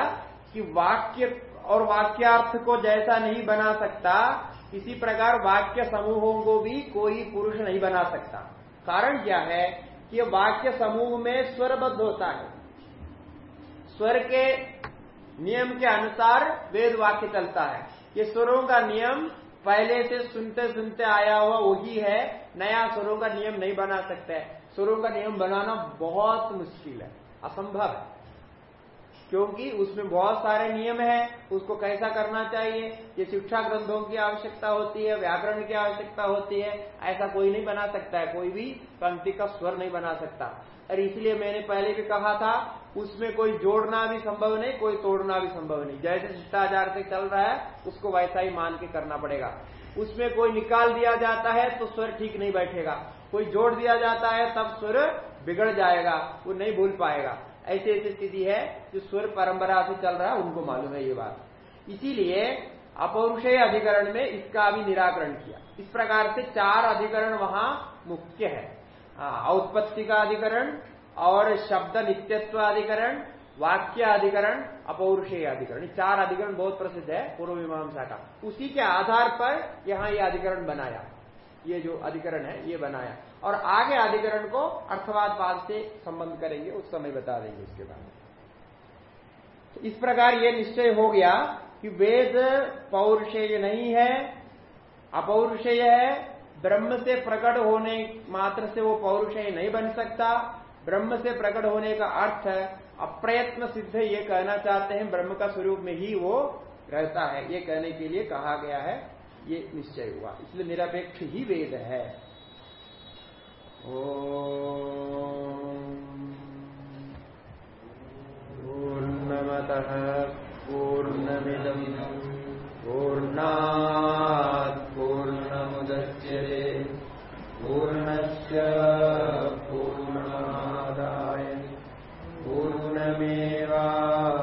कि वाक्य और वाक्यार्थ को जैसा नहीं बना सकता, इसी प्रकार वाक्य समूहों को भी कोई पुरुष नहीं बना सकता। कारण क्या है कि वाक्य समूह में स्वरबद्ध होता है। स्वर के नियम के अनुसार वेद वाक्य चलता है। ये स्वरों का नियम पहले से सुनते सुनते आया हुआ वही है, नया स्वरों का नियम नहीं बना सकते। स्वरों का नियम बनाना बहुत मुश्किल है, असंभव है। क्योंकि उसमें बहुत सारे नियम है, उसको कैसा करना चाहिए? ये शिक्षा ग्रंथों की आवश्यकता होती है, व्याकरण की आवश्यकता होती है, ऐसा कोई नहीं बना सकता है, कोई भी पंक्ति का स्वर नहीं बना सकता। और इसलिए मैंने पहले भी कहा था उसमें कोई जोड़ना भी संभव नहीं, कोई तोड़ना भी संभव नहीं। जैसे शिष्टाचार से चल रहा है, उसको वैसा ही मान के करना पड़ेगा। उसमें कोई निकाल दिया जाता है तो स्वर ठीक नहीं बैठेगा। कोई जोड़ दिया जाता है, तब स्वर बिगड़ जाएगा, वो नहीं भूल पाएगा। ऐसी ऐसी स्थिति है, जो स्वर परंपरा से चल रहा है, उनको मालूम है ये बात। इसीलिए अपौरुषेय अधिकरण में इसका भी निराकरण किया। इस प्रकार से चार अधिकरण वहाँ मुख्य है। औत्पत्ति का अधिकरण और शब्द नित्यत्व अधिकरण वाक्य अधिकरण अपौरुषेय अधिकरण चार अधिकरण बहुत प्रसिद्ध है पूर्व मीमांसा का। उसी के आधार पर यहाँ यह अधिकरण बनाया। ये जो अधिकरण है, ये बनाया। और आगे अधिकरण को अर्थवाद पाद से संबंध करेंगे, उस समय बता देंगे इसके बाद तो इस प्रकार ये निश्चय हो गया कि वेद पौरुषेय नहीं है, अपौरुषेय है, ब्रह्म से प्रकट होने मात्र से वो पौरुषेय नहीं बन सकता ब्रह्म से प्रकट होने का अर्थ है, अप्रयत्न सिद्ध ये कहना चाहते हैं, ब्रह्म का स्वरूप में ही वो रहता है। ये कहने के लिए कहा गया है, ये निश्चय हुआ। इसलिए निरपेक्ष ही वेद है। पूर्णमत पूर्णमिदम। पूर्णा पूर्णमुदच्य पूर्णस्य මේවා